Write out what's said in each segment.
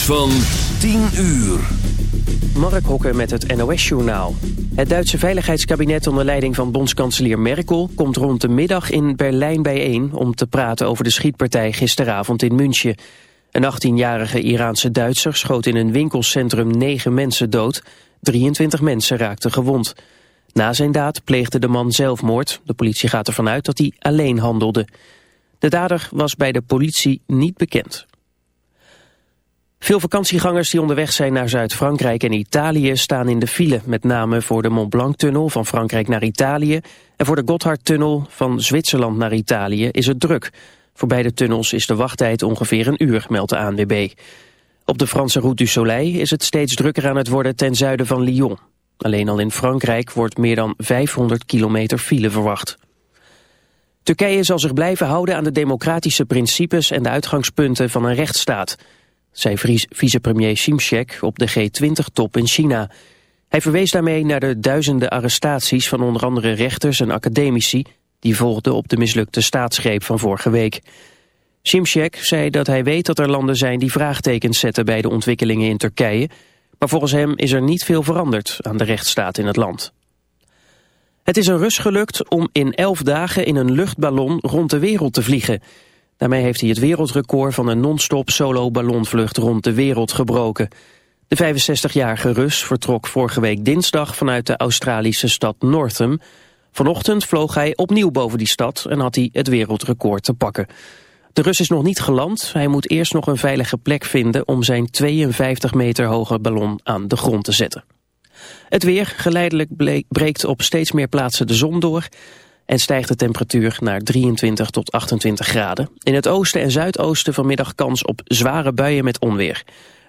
Van 10 uur. Mark Hokker met het NOS-journaal. Het Duitse veiligheidskabinet onder leiding van bondskanselier Merkel... komt rond de middag in Berlijn bijeen om te praten over de schietpartij gisteravond in München. Een 18-jarige Iraanse Duitser schoot in een winkelcentrum negen mensen dood. 23 mensen raakten gewond. Na zijn daad pleegde de man zelfmoord. De politie gaat ervan uit dat hij alleen handelde. De dader was bij de politie niet bekend. Veel vakantiegangers die onderweg zijn naar Zuid-Frankrijk en Italië staan in de file, met name voor de Mont Blanc-tunnel van Frankrijk naar Italië en voor de Gotthardtunnel van Zwitserland naar Italië is het druk. Voor beide tunnels is de wachttijd ongeveer een uur, meldt de ANWB. Op de Franse Route du Soleil is het steeds drukker aan het worden ten zuiden van Lyon. Alleen al in Frankrijk wordt meer dan 500 kilometer file verwacht. Turkije zal zich blijven houden aan de democratische principes en de uitgangspunten van een rechtsstaat zei vicepremier Simcek op de G20-top in China. Hij verwees daarmee naar de duizenden arrestaties van onder andere rechters en academici... die volgden op de mislukte staatsgreep van vorige week. Simcek zei dat hij weet dat er landen zijn die vraagtekens zetten bij de ontwikkelingen in Turkije... maar volgens hem is er niet veel veranderd aan de rechtsstaat in het land. Het is een Rus gelukt om in elf dagen in een luchtballon rond de wereld te vliegen... Daarmee heeft hij het wereldrecord van een non-stop solo-ballonvlucht rond de wereld gebroken. De 65-jarige Rus vertrok vorige week dinsdag vanuit de Australische stad Northam. Vanochtend vloog hij opnieuw boven die stad en had hij het wereldrecord te pakken. De Rus is nog niet geland. Hij moet eerst nog een veilige plek vinden om zijn 52 meter hoge ballon aan de grond te zetten. Het weer geleidelijk breekt op steeds meer plaatsen de zon door en stijgt de temperatuur naar 23 tot 28 graden. In het oosten en zuidoosten vanmiddag kans op zware buien met onweer.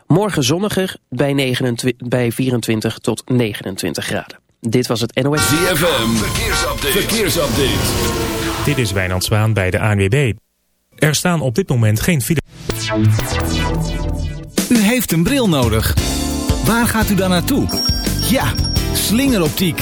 Morgen zonniger bij, 29, bij 24 tot 29 graden. Dit was het NOS. ZFM, verkeersupdate. verkeersupdate. Dit is Wijnand Zwaan bij de ANWB. Er staan op dit moment geen file. U heeft een bril nodig. Waar gaat u dan naartoe? Ja, slingeroptiek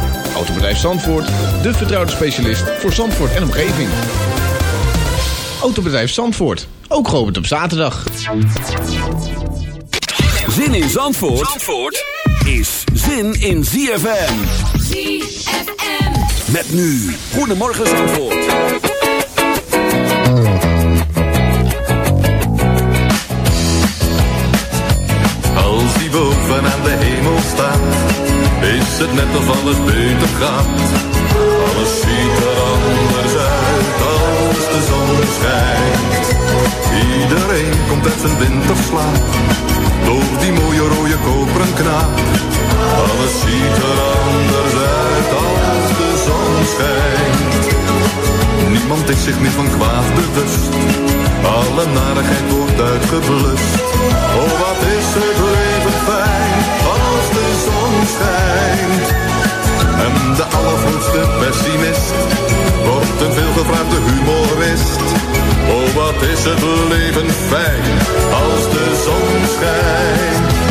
Autobedrijf Zandvoort, de vertrouwde specialist voor Zandvoort en omgeving. Autobedrijf Zandvoort, ook geopend op zaterdag. Zin in Zandvoort, Zandvoort is zin in ZFM. ZFM. Met nu, Goedemorgen Zandvoort. Als die boven aan de hemel staat, het net of alles beter gaat. Alles ziet er anders uit als de zon schijnt. Iedereen komt uit zijn winterslaap, door die mooie rode koperen knaap. Alles ziet er anders uit als de zon schijnt. Niemand is zich meer van kwaad bewust, alle narigheid wordt uitgeblust. Oh wat is het leven fijn, als de zon schijnt. En de allergrootste pessimist wordt een veelgevraagde humorist. Oh, wat is het leven fijn als de zon schijnt.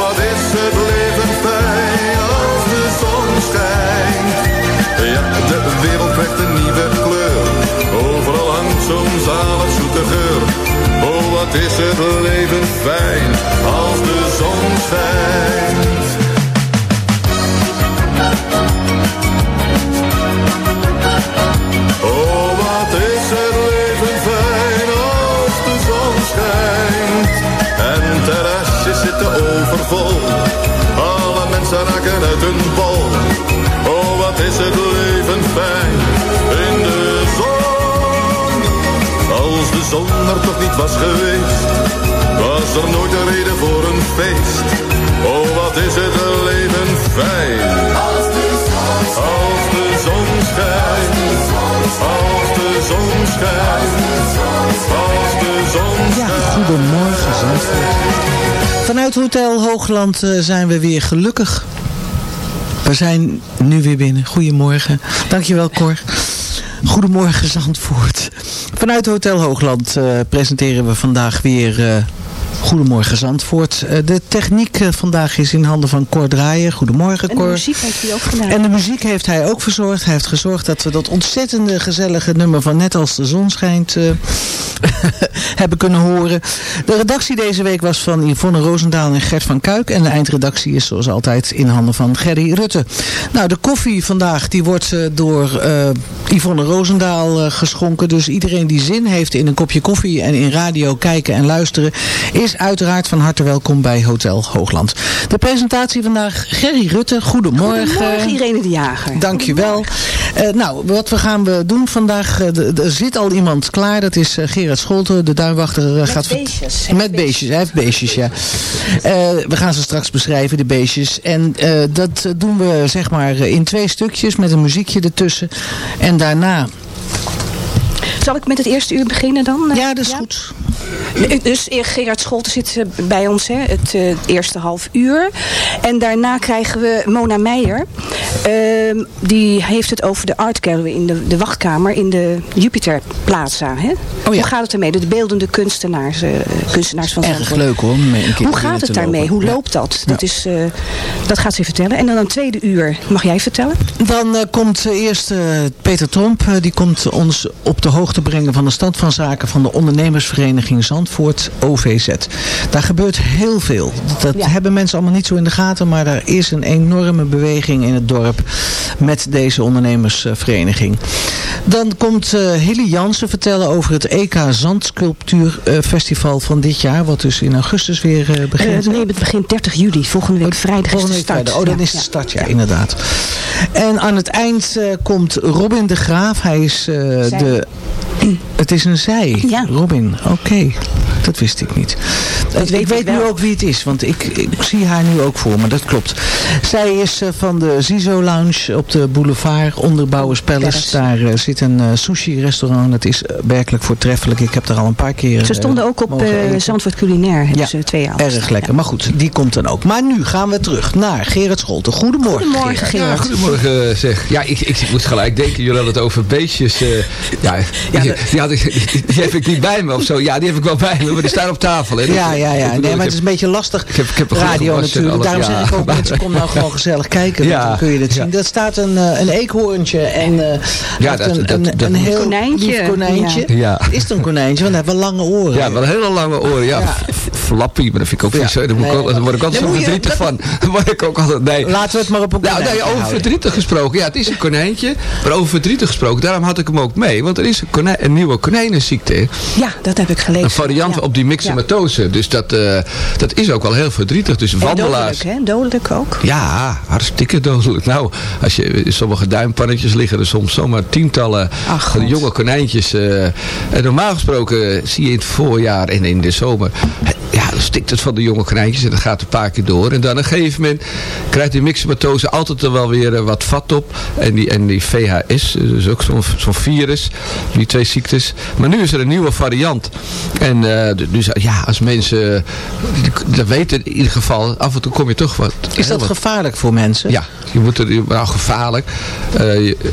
Zo'n zalig zoete geur. Oh, wat is het leven fijn als de zon schijnt. Toch niet was geweest, was er nooit een reden voor een feest. Oh, wat is het leven fijn. Als de zon schijnt. Als de zon schijnt. Als de zon schijnt. Als de zon Ja, goedemorgen Zandvoort. Vanuit Hotel Hoogland eh, zijn we weer gelukkig. We zijn nu weer binnen. Goedemorgen. Dankjewel Cor. Goedemorgen Zandvoort. Vanuit Hotel Hoogland eh, presenteren we vandaag weer... eh, Goedemorgen Zandvoort. Eh, de techniek eh, vandaag is in handen van Cor Draaien. Goedemorgen En de Cor. muziek heeft hij ook gedaan. En de muziek heeft hij ook verzorgd. Hij heeft gezorgd dat we dat ontzettende gezellige nummer van Net als de zon schijnt eh, hebben kunnen horen. De redactie deze week was van Yvonne Roosendaal en Gert van Kuik. En de eindredactie is zoals altijd in handen van Gerry Rutte. Nou, de koffie vandaag die wordt door eh, Yvonne Roosendaal geschonken. Dus iedereen die zin heeft in een kopje koffie en in radio kijken en luisteren... is uiteraard van harte welkom bij Hotel Hoogland. De presentatie vandaag Gerry Rutte. Goedemorgen. Goedemorgen Irene de Jager. Dankjewel. Eh nou, wat we gaan we doen vandaag, eh, er zit al iemand klaar, dat is eh, Gerard Scholten, de duinwachter. eh, gaat beestjes. Met beestjes, hij heeft beestjes, ja. Eh, we gaan ze straks beschrijven, de beestjes. En eh, dat eh, doen we zeg maar eh, in twee stukjes met een muziekje ertussen. En daarna, Zal ik met het eerste uur beginnen dan? ja dat is goed. Dus eh, Gerard Scholten zit eh, bij ons hè, het eh, eerste half uur. En daarna krijgen we Mona Meijer. Ehm, die heeft het over de Art Gallery in de, de wachtkamer in de Jupiter Plaza. Hè? Oh ja. Hoe gaat het ermee? De beeldende kunstenaars, eh, kunstenaars van Erg Zandvoort. leuk hoor. Hoe gaat het daarmee? Hoe loopt dat? Dat, is, eh, dat gaat ze vertellen. En dan een tweede uur. Mag jij vertellen? Dan eh, komt eh, eerst eh, Peter Tromp. eh, die komt ons op de hoogte brengen van de stand van zaken van de ondernemersvereniging Zandvoort OVZ. Daar gebeurt heel veel. Dat Ja. hebben mensen allemaal niet zo in de gaten. Maar er is een enorme beweging in het dorp met deze ondernemersvereniging. Dan komt eh Hilly Jansen vertellen over het EK Zandsculptuurfestival van dit jaar. Wat dus in augustus weer eh, begint. Eh, nee, het begint 30 juli. Volgende week vrijdag Volgende is de start. vrijdag. Oh, dan is de start, ja, inderdaad. En aan het eind eh, komt Robin de Graaf. Hij is eh, de... Het is een zij. Ja. Robin, oké. Dat wist ik niet. Dat ik weet weet ik nu wel. ook wie het is, want ik, ik zie haar nu ook voor me. Dat klopt. Zij is eh, van de Zizo Lounge op de boulevard onder Bouwers Palace. Daar eh, zit een eh, sushi restaurant. Dat is werkelijk voortreffelijk. Ik heb daar al een paar keer Ze stonden ook op eh. Zandvoort Culinair. Ja, ze twee jaar Erg gestaan. lekker. Maar goed, die komt dan ook. Maar nu gaan we terug naar Gerard Scholten. Goedemorgen, Goedemorgen, Gerard. Ja, goedemorgen zeg. Ja, ik, ik moest gelijk denken, jullie hadden het over beestjes. eh, ja, die, die, had ik, die, die heb ik niet bij me of zo. Ja, die heb ik wel bij me, maar die staan op tafel. Hè. Ja, ja, ja. Bedoel, Nee, maar het is een beetje lastig. Ik heb- ik heb een radio natuurlijk. alles, Daarom ja. zeg ik ook mensen, kom nou gewoon gezellig kijken. want Ja, dan kun je het ja. zien. Er staat een, eh, een eekhoorntje en eh, Ja, dat- een, dat- een, dat- een heel Konijntje. lief konijntje. Ja. Ja. Is het een konijntje? Want hij heeft wel lange oren. Ja, wel hele lange oren. Ja, Ja. f- flappy, maar dat vind ik ook Ja. vies. hè. Daar, moet ik Nee, daar word ik altijd zo verdrietig van. Word ik ook altijd... Nee. Laten we het maar op een Nou, nee, over verdrietig gesproken. Ja, het is een konijntje. Maar over verdrietig gesproken, daarom had ik hem ook mee. Want er is een, konijn, een nieuwe konijnenziekte. Ja, dat heb ik gelezen. Een variant Ja. op die myxomatose. Dus dat, eh, dat is ook wel heel verdrietig. Dus En wandelaars... dodelijk, hè? Dodelijk ook. Ja, hartstikke dodelijk. Nou, als je, in sommige duimpannetjes liggen er soms zomaar tientallen Ach, jonge konijntjes. eh, en normaal gesproken zie je in het voorjaar en in de zomer... Ja, dan stikt het van de jonge konijntjes en dat gaat een paar keer door. En dan op een gegeven moment krijgt die myxomatose altijd er wel weer eh, wat vat op. En die, en die VHS, dus ook zo'n zo'n virus, die twee ziektes. Maar nu is er een nieuwe variant. En eh, d- dus ja, als mensen eh, dat weten in ieder geval, af en toe kom je toch wat... Is dat wat gevaarlijk voor mensen? ja, je moet er, nou gevaarlijk. Je- eh,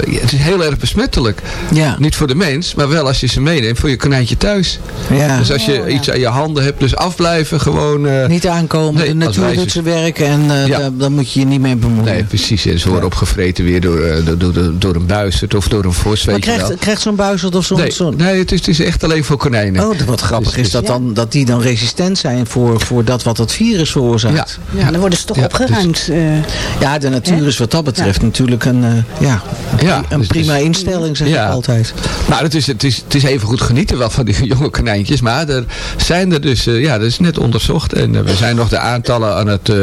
het is heel erg besmettelijk. Ja. Niet voor de mens, maar wel als je ze meeneemt voor je konijntje thuis. Ja. Dus als je iets aan je handen hebt, dus afblijven gewoon... eh, Niet aankomen, Nee, de natuur doet zijn werk en eh, Ja. daar moet je je niet mee bemoeien. Nee, precies. En ze worden opgevreten weer door, eh, door, door, een buizerd of door een vos, maar wel. krijgt, krijgt zo'n buizerd of zo'n... Nee, zo'n- nee het, is, het is echt alleen voor konijnen. Oh, wat grappig Dus- is dat, dan, dat die dan resistent zijn voor, voor dat wat het virus veroorzaakt. Ja. Ja, dan worden ze toch Ja, opgeruimd. eh. Ja, de natuur is wat dat betreft natuurlijk een, eh, ja, Ja, een dus- prima dus- instelling, zeg Ja. ik altijd. Nou, het is, het, is, het is even goed genieten wel van die jonge konijntjes. Maar er zijn er dus, eh, ja, dat is net onderzocht. En eh, we zijn nog de aantallen aan het eh,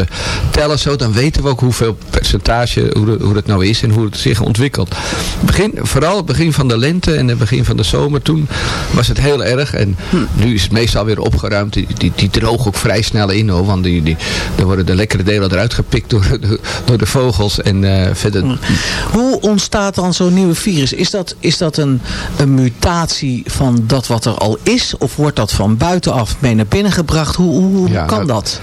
tellen zo. Dan weten we ook hoeveel percentage, hoe, de- hoe het nou is en hoe het zich ontwikkelt. Begin, vooral het begin van de lente en het begin van de zomer. Toen was het heel erg. En nu is het meestal weer opgeruimd. Die, die, die drogen ook vrij snel in hoor. Want die, die, dan worden de lekkere delen eruit gepikt door, de- door de vogels. En verder... Hoe ontstaat dan zo'n nieuwe virus? Is dat, is dat een, een mutatie van dat wat er al is? Of wordt dat van buitenaf mee naar binnen gebracht? Hoe, hoe, hoe Ja, kan nou, dat?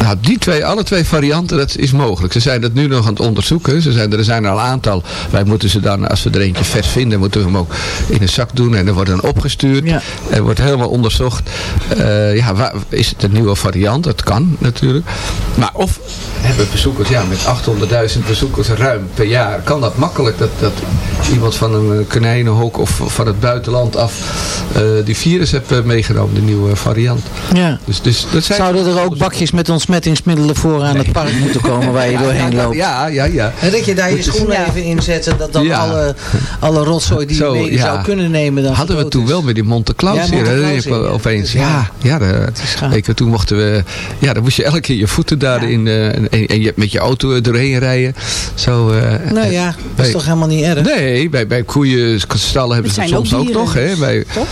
Nou, die twee, alle twee varianten, dat is mogelijk. Ze zijn dat nu nog aan het onderzoeken. Ze zijn, er zijn er al een aantal. Wij moeten ze dan, als we er eentje vers vinden, moeten we hem ook in een zak doen. En er wordt dan opgestuurd. Ja. Er wordt helemaal onderzocht. Eh, ja, waar, is het een nieuwe variant? Dat kan natuurlijk. Maar of hebben bezoekers, ja, met 800.000 bezoekers ruim per jaar, kan dat makkelijk dat, dat iemand van een eh, konijnenhok of van het buitenland af eh, die virus heeft eh, meegenomen, de nieuwe variant. Ja. Dus, dus dat zijn Zouden er ook bakjes met ontsmettingsmiddelen voor aan het park moeten komen waar je doorheen ja, loopt? Ja, ja, ja. En dat je daar je schoenen Ja. even inzet en dat dan Ja. alle, alle rotzooi die Zo, je mee ja. zou kunnen nemen dan Hadden we toen is. wel met die Monte Claus Ja, hier. Hè, heb ik opeens. ja. Ja, ja, de, is gaaf. weet je, toen mochten we, ja, dan moest je elke keer je voeten daarin eh, en, en je met je auto doorheen rijden. Zo, eh, Nou ja, dat is toch helemaal niet erg? Nee, bij, bij koeien, stallen hebben Het ze dat soms ook toch? Hè? Bij, toch?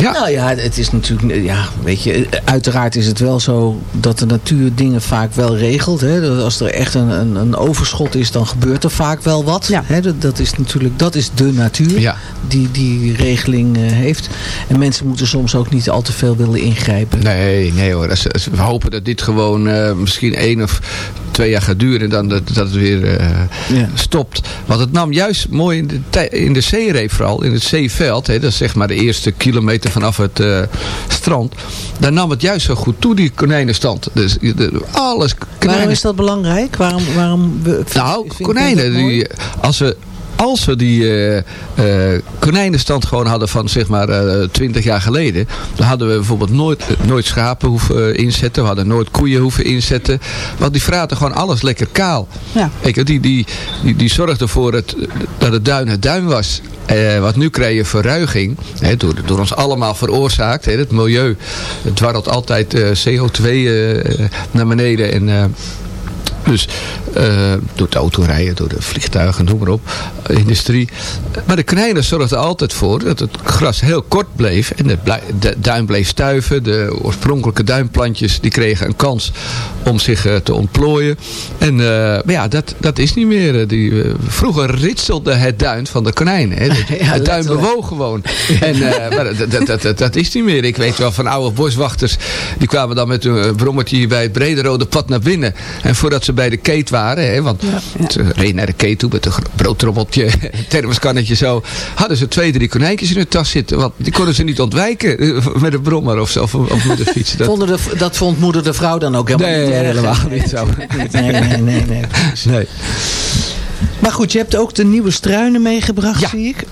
ja, Nou ja, het is natuurlijk, ja, weet je, uiteraard is het wel zo dat de natuur dingen vaak wel regelt. Hè. Dat Als er echt een, een, een overschot is, dan gebeurt er vaak wel wat. Ja. Hè. Dat, dat is natuurlijk, dat is de natuur Ja. die die regeling eh, heeft. En mensen moeten soms ook niet al te veel willen ingrijpen. Nee, nee hoor. We hopen dat dit gewoon eh, misschien één of twee jaar gaat duren en dan dat, dat het weer eh, Ja. stopt. Want het nam juist mooi in de, in de zeereep vooral, in het zeeveld. Hè, dat is zeg maar de eerste kilometer vanaf het eh, strand. Daar nam het juist zo goed toe, die konijnenstand. Dus de, alles Waarom konijnen. is dat belangrijk? Waarom, waarom we- Nou, vind konijnen, die, als we... Als we die eh, konijnenstand gewoon hadden van zeg maar eh 20 jaar geleden. Dan hadden we bijvoorbeeld nooit, nooit schapen hoeven inzetten. We hadden nooit koeien hoeven inzetten. Want die vraten gewoon alles lekker kaal. Ja. Kijk, die, die, die, die zorgde ervoor het, dat het duin het duin was. Eh, wat nu krijg je verruiging. Hè, door, door ons allemaal veroorzaakt. Hè, het milieu het dwarrelt altijd eh, CO2 eh, naar beneden. En... dus eh, door het autorijden, door de vliegtuigen, noem maar op, eh, industrie. Maar de konijnen zorgden altijd voor dat het gras heel kort bleef. En de, de duin bleef stuiven. De oorspronkelijke duinplantjes die kregen een kans om zich eh, te ontplooien. En maar ja, dat, dat is niet meer. die, vroeger ritselde het duin van de konijnen. Hè. Het, het duin bewoog gewoon. En, maar dat, dat, dat, dat, is niet meer. Ik weet wel van oude boswachters. Die kwamen dan met een brommertje bij het brede rode pad naar binnen. En voordat ze bij de keet waren. Hè, want ze reden naar de keet toe met een broodtrommeltje. Thermoskannetje zo. Hadden ze twee, drie konijntjes in hun tas zitten. Want die konden ze niet ontwijken. eh, Met een brommer of zo. Of, of met een fiets. Dat, de, dat vond moeder de vrouw dan ook helemaal nee, niet erg. helemaal niet zo. Nee, nee, nee, nee. Nee. Maar goed, je hebt ook de nieuwe struinen meegebracht, Ja. zie ik.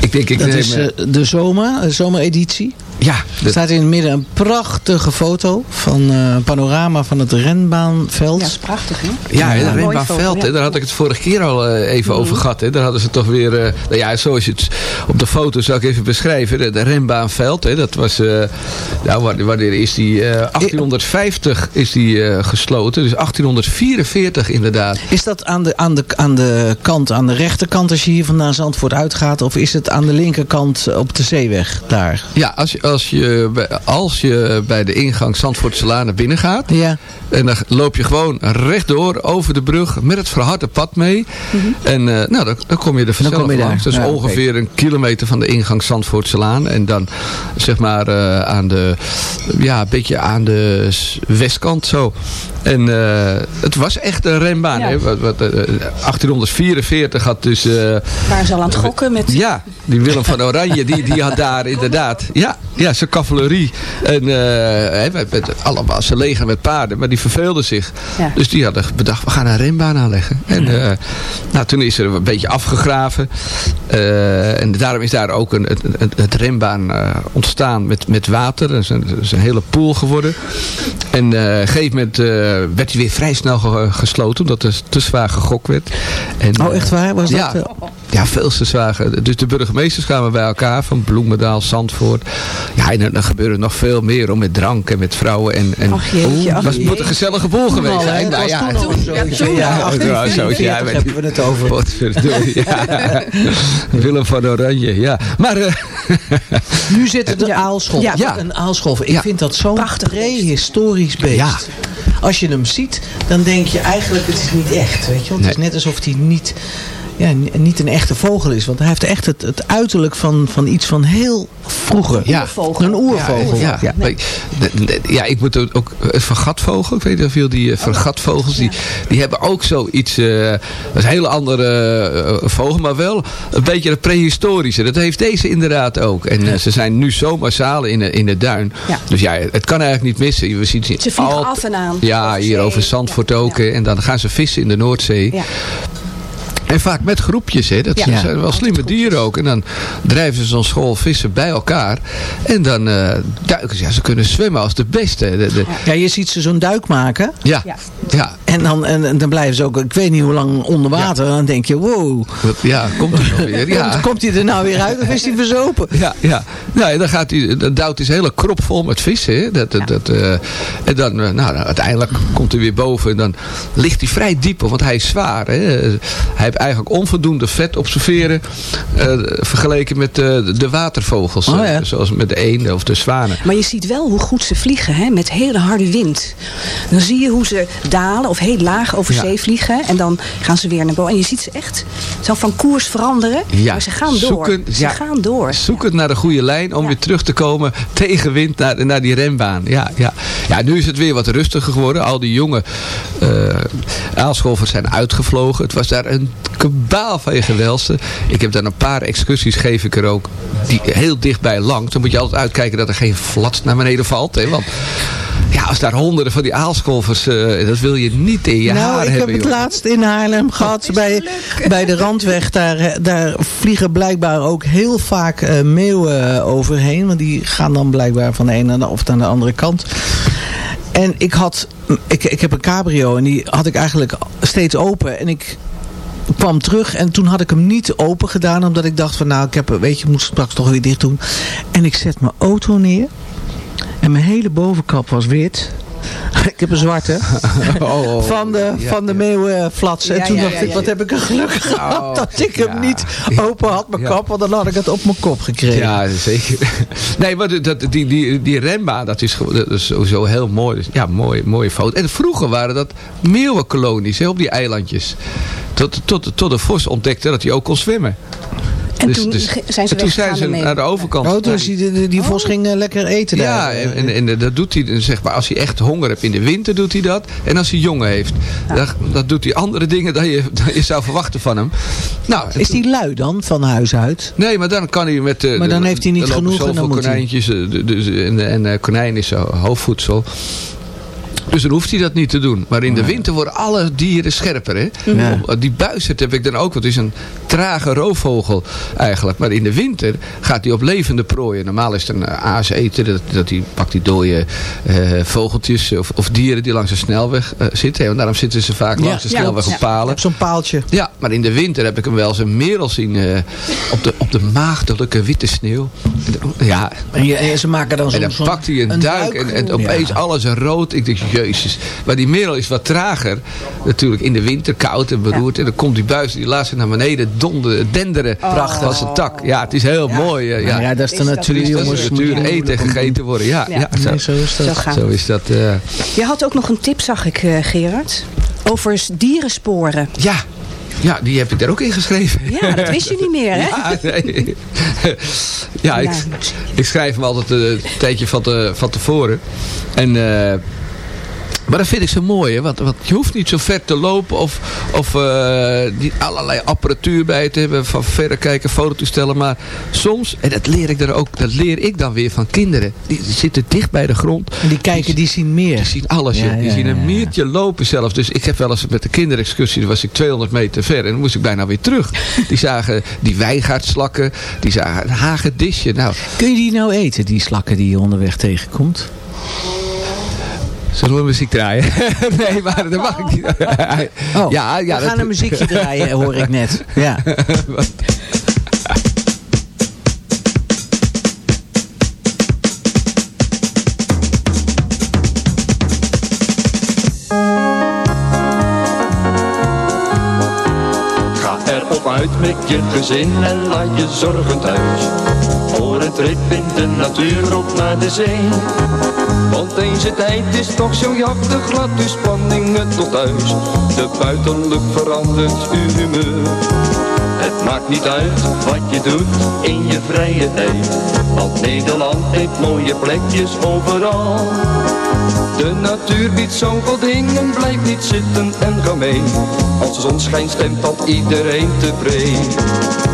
Ik denk, ik Dat neem, is eh, eh, de zomer, de zomereditie. Ja, Er dat- staat in het midden een prachtige foto van eh, een panorama van het renbaanveld. Ja, dat is prachtig, hè? Ja, Ja, ja mooi Renbaanveld, foto, hè, ja. Mhm. daar had ik het vorige keer al eh, even over gehad. Hè. Daar hadden ze toch weer, eh, nou ja, zoals je het op de foto zou ik even beschrijven. De, de Renbaanveld, hè, dat was, eh nou, wanneer, wanneer is die, eh 1850 is die eh, gesloten. Dus 1844 inderdaad. Is dat aan de, aan, de, aan de kant, aan de rechterkant als je hier vandaan Zandvoort uitgaat? Of is het aan de linkerkant op de zeeweg daar? Ja, als je, als je, bij- als je bij de ingang Zandvoortselaan naar binnen gaat. Ja. En dan loop je gewoon rechtdoor over de brug met het verharde pad mee. En eh, nou, dan, dan kom je er vanzelf je daar. langs. Dat is Ja, ongeveer een kilometer van de ingang Zandvoortselaan. En dan zeg maar eh, aan de, ja, een beetje aan de westkant zo. En eh, het was echt een renbaan. Ja. Hè? Wat, wat, eh, 1844 had dus... Waren ze al aan het gokken met... ja, die Willem van Oranje, die, die had daar inderdaad, ja, ja zijn cavalerie. En eh, hè, met, met allemaal zijn leger met paarden, maar die verveelde zich. Ja. Dus die hadden bedacht, we gaan een renbaan aanleggen. En eh, nou, toen is er een beetje afgegraven. Eh, en daarom is daar ook een, een, een, het renbaan eh, ontstaan met, met water. Dat is, een, dat is een hele pool geworden. En eh, op een gegeven moment eh, werd hij weer vrij snel ge- gesloten, omdat er te zwaar gegokt werd. En, Oh, echt waar? Was dat, eh, ja, veel te zwaar. Dus de burgemeesters kwamen bij elkaar van Bloemendaal, Zandvoort. Ja, en er, er gebeurde nog veel meer om met drank en met vrouwen. En, en Ach jeetje, ach was, een gezellige boel geweest al, zijn. Nou ja, toen? Ja, Ja, 1844 ja, met- hebben we het over. Potverdorie, ja. Willem van Oranje, ja. Maar eh, Nu zitten de Ja. aalscholf. Ja. Ja. Een aalscholf. Ik Ja. vind dat zo'n Prachtig beest. prehistorisch beest. Ja. Als je hem ziet, dan denk je eigenlijk het is niet echt. Weet je? wel? Het is net alsof hij niet, ja, ni- niet een echte vogel is. Want hij heeft echt het, het uiterlijk van, van iets van heel vroeger. Ja. Oervogel. Een oervogel. Ja, ja. De- de- ja, ik moet ook, het vergatvogel, ik weet niet of jullie die eh, vergatvogels, die, die hebben ook zoiets, eh dat is een hele andere eh, vogel, maar wel een beetje het prehistorische. Dat heeft deze inderdaad ook. En eh, ze zijn nu zo massaal in, de- in de duin. Ja. Dus ja, het kan eigenlijk niet missen. We zien Ze vliegen af en aan. Ja, hier over Zandvoort Ja, ook. ja. eh, En dan gaan ze vissen in de Noordzee. Ja. En vaak met groepjes, hè. Dat Ja. zijn wel slimme dieren ook. En dan drijven ze zo'n school vissen bij elkaar. En dan eh, duiken ze. Ja, ze kunnen zwemmen als de beste. De, de, Ja, je ziet ze zo'n duik maken. ja, Ja. ja. En dan, en, dan blijven ze ook, ik weet niet hoe lang onder water. En dan denk je, wow. Ja, komt er nog weer. Ja. Komt, komt hij er nou weer uit of is hij verzopen? Ja, ja. Nou, en dan gaat hij, dan duwt hij zijn hele krop vol met vissen. Hè. Dat, dat, dat, eh, en dan, eh, nou, uiteindelijk komt hij weer boven. En dan ligt hij vrij diep, want hij is zwaar. Hè. Hij eigenlijk onvoldoende vet op zijn veren. eh, vergeleken met eh, de watervogels. Oh, eh, ja. Zoals met de eenden of de zwanen. Maar je ziet wel hoe goed ze vliegen, hè, met hele harde wind. Dan zie je hoe ze dalen of heel laag over Ja. zee vliegen. En dan gaan ze weer naar boven. En je ziet ze echt zo van koers veranderen. Ja, maar ze gaan door. zoeken- ze gaan door. Zoekend naar de goede lijn om weer terug te komen tegen wind naar, naar die renbaan. Ja, ja. ja, nu is het weer wat rustiger geworden. Al die jonge eh aalscholvers zijn uitgevlogen. Het was daar een kabaal van je gewelste. Ik heb dan een paar excursies geef ik er ook die heel dichtbij langs. Dan moet je altijd uitkijken dat er geen flat naar beneden valt. Hè? Want ja, als daar honderden van die aalscholvers, eh, dat wil je niet in je nou, haar ik heb hebben. het joh. laatst in Haarlem gehad. Bij, bij de Randweg. Daar, eh, daar vliegen blijkbaar ook heel vaak eh, meeuwen overheen. Want die gaan dan blijkbaar van de ene naar de, of aan de andere kant. En ik had... Ik, ik heb een cabrio en die had ik eigenlijk steeds open. En ik kwam terug en toen had ik hem niet open gedaan. Omdat ik dacht van nou, ik heb, weet je, ik moet straks toch weer dicht doen. En ik zet mijn auto neer. En mijn hele bovenkap was wit. Ik heb een zwarte. Oh, oh. Van de, Ja, van de ja. meeuwenflats. En Ja, toen ja, dacht ja, ik, ja. wat heb ik een geluk gehad Oh, dat ik ja. hem niet open had, mijn Ja. kap. Want dan had ik het op mijn kop gekregen. Ja, zeker. Nee, maar dat, die, die, die renbaan, dat is, gewoon- dat is sowieso heel mooi. Ja, mooi, mooie foto. En vroeger waren dat meeuwenkolonies hè, op die eilandjes. Tot, tot, tot de vos ontdekte dat hij ook kon zwemmen. En Dus- toen dus- zijn ze en toen zijn ze naar de overkant. Oh, dus die, die, die vos ging eh, lekker eten ja, daar. en, en, en dat doet hij, zeg maar, als hij echt honger heeft in de winter doet hij dat. En als hij jongen heeft, dat, dat doet hij andere dingen dan je, dan je zou verwachten van hem. Nou, en Is toen- die lui dan, van huis uit? Nee, maar dan kan hij met... de Maar dan heeft hij niet genoeg en dan moet konijntjes. eh, de- dus- en en eh, konijn is zo hoofdvoedsel. Dus dan hoeft hij dat niet te doen. Maar in de winter worden alle dieren scherper. Hè? Ja. Om- Die buizerd heb ik dan ook. Want het is een trage roofvogel eigenlijk. Maar in de winter gaat hij op levende prooien. Normaal is het een eh, aas eten. Dat, dat hij pakt die dode eh, vogeltjes of, of dieren die langs de snelweg eh, zitten. En daarom zitten ze vaak Ja, langs de snelweg op palen. Op zo'n paaltje. Ja, maar in de winter heb ik hem wel eens een merel zien eh, op, de, op de maagdelijke witte sneeuw. Ja, En, je, en ze maken dan en zo'n... dan zo'n- pakt hij een, duik, en, en opeens alles rood. Ik denk, jezus. Maar die merel is wat trager. Natuurlijk in de winter koud en beroerd. En dan komt die buis die laat zich naar beneden donderen, denderen. Prachtig. Als een tak. Ja, het is heel mooi. eh, Ja, ja. ja, dat is de natuur, Dat is de natuur. Eten en gegeten worden. Ja, Ja. ja. zo, Nee, zo is dat. Zo is dat. eh. Je had ook nog een tip, zag ik, eh, Gerard. Over dierensporen. ja. ja, die heb ik daar ook in geschreven. Ja, dat wist je niet meer, hè? Ja, nee. ja ik, ik schrijf hem altijd een tijdje van, te, van tevoren. En, eh, maar dat vind ik zo mooi. Hè? Want, want je hoeft niet zo ver te lopen. Of, of eh, niet allerlei apparatuur bij te hebben. Van verre kijken, fototoestellen. Maar soms, en dat leer ik, er ook, dat leer ik dan weer van kinderen. Die zitten dicht bij de grond. En die kijken, die zien meer. Die zien alles. Ja, die ja, zien een meertje lopen zelfs. Dus ik heb wel eens met de kinderexcursie, was ik 200 meter ver. En dan moest ik bijna weer terug. Die zagen die wijngaardslakken. Die zagen een hagedisje. Nou, Kun je die nou eten, die slakken die je onderweg tegenkomt? Zullen we muziek draaien? nee, maar dat mag ik niet. Oh, ja, ja, we dat- gaan een muziekje draaien, hoor ik net. Ja. Ga erop uit met je gezin en laat je zorgen thuis. Voor een trip in de natuur op naar de zee. Want deze tijd is toch zo jachtig, laat uw spanningen tot thuis. De buitenlucht verandert uw humeur. Het maakt niet uit wat je doet in je vrije tijd. Want Nederland heeft mooie plekjes overal. De natuur biedt zoveel dingen, blijf niet zitten en ga mee. Als de zon schijnt stemt dat iedereen tevreden.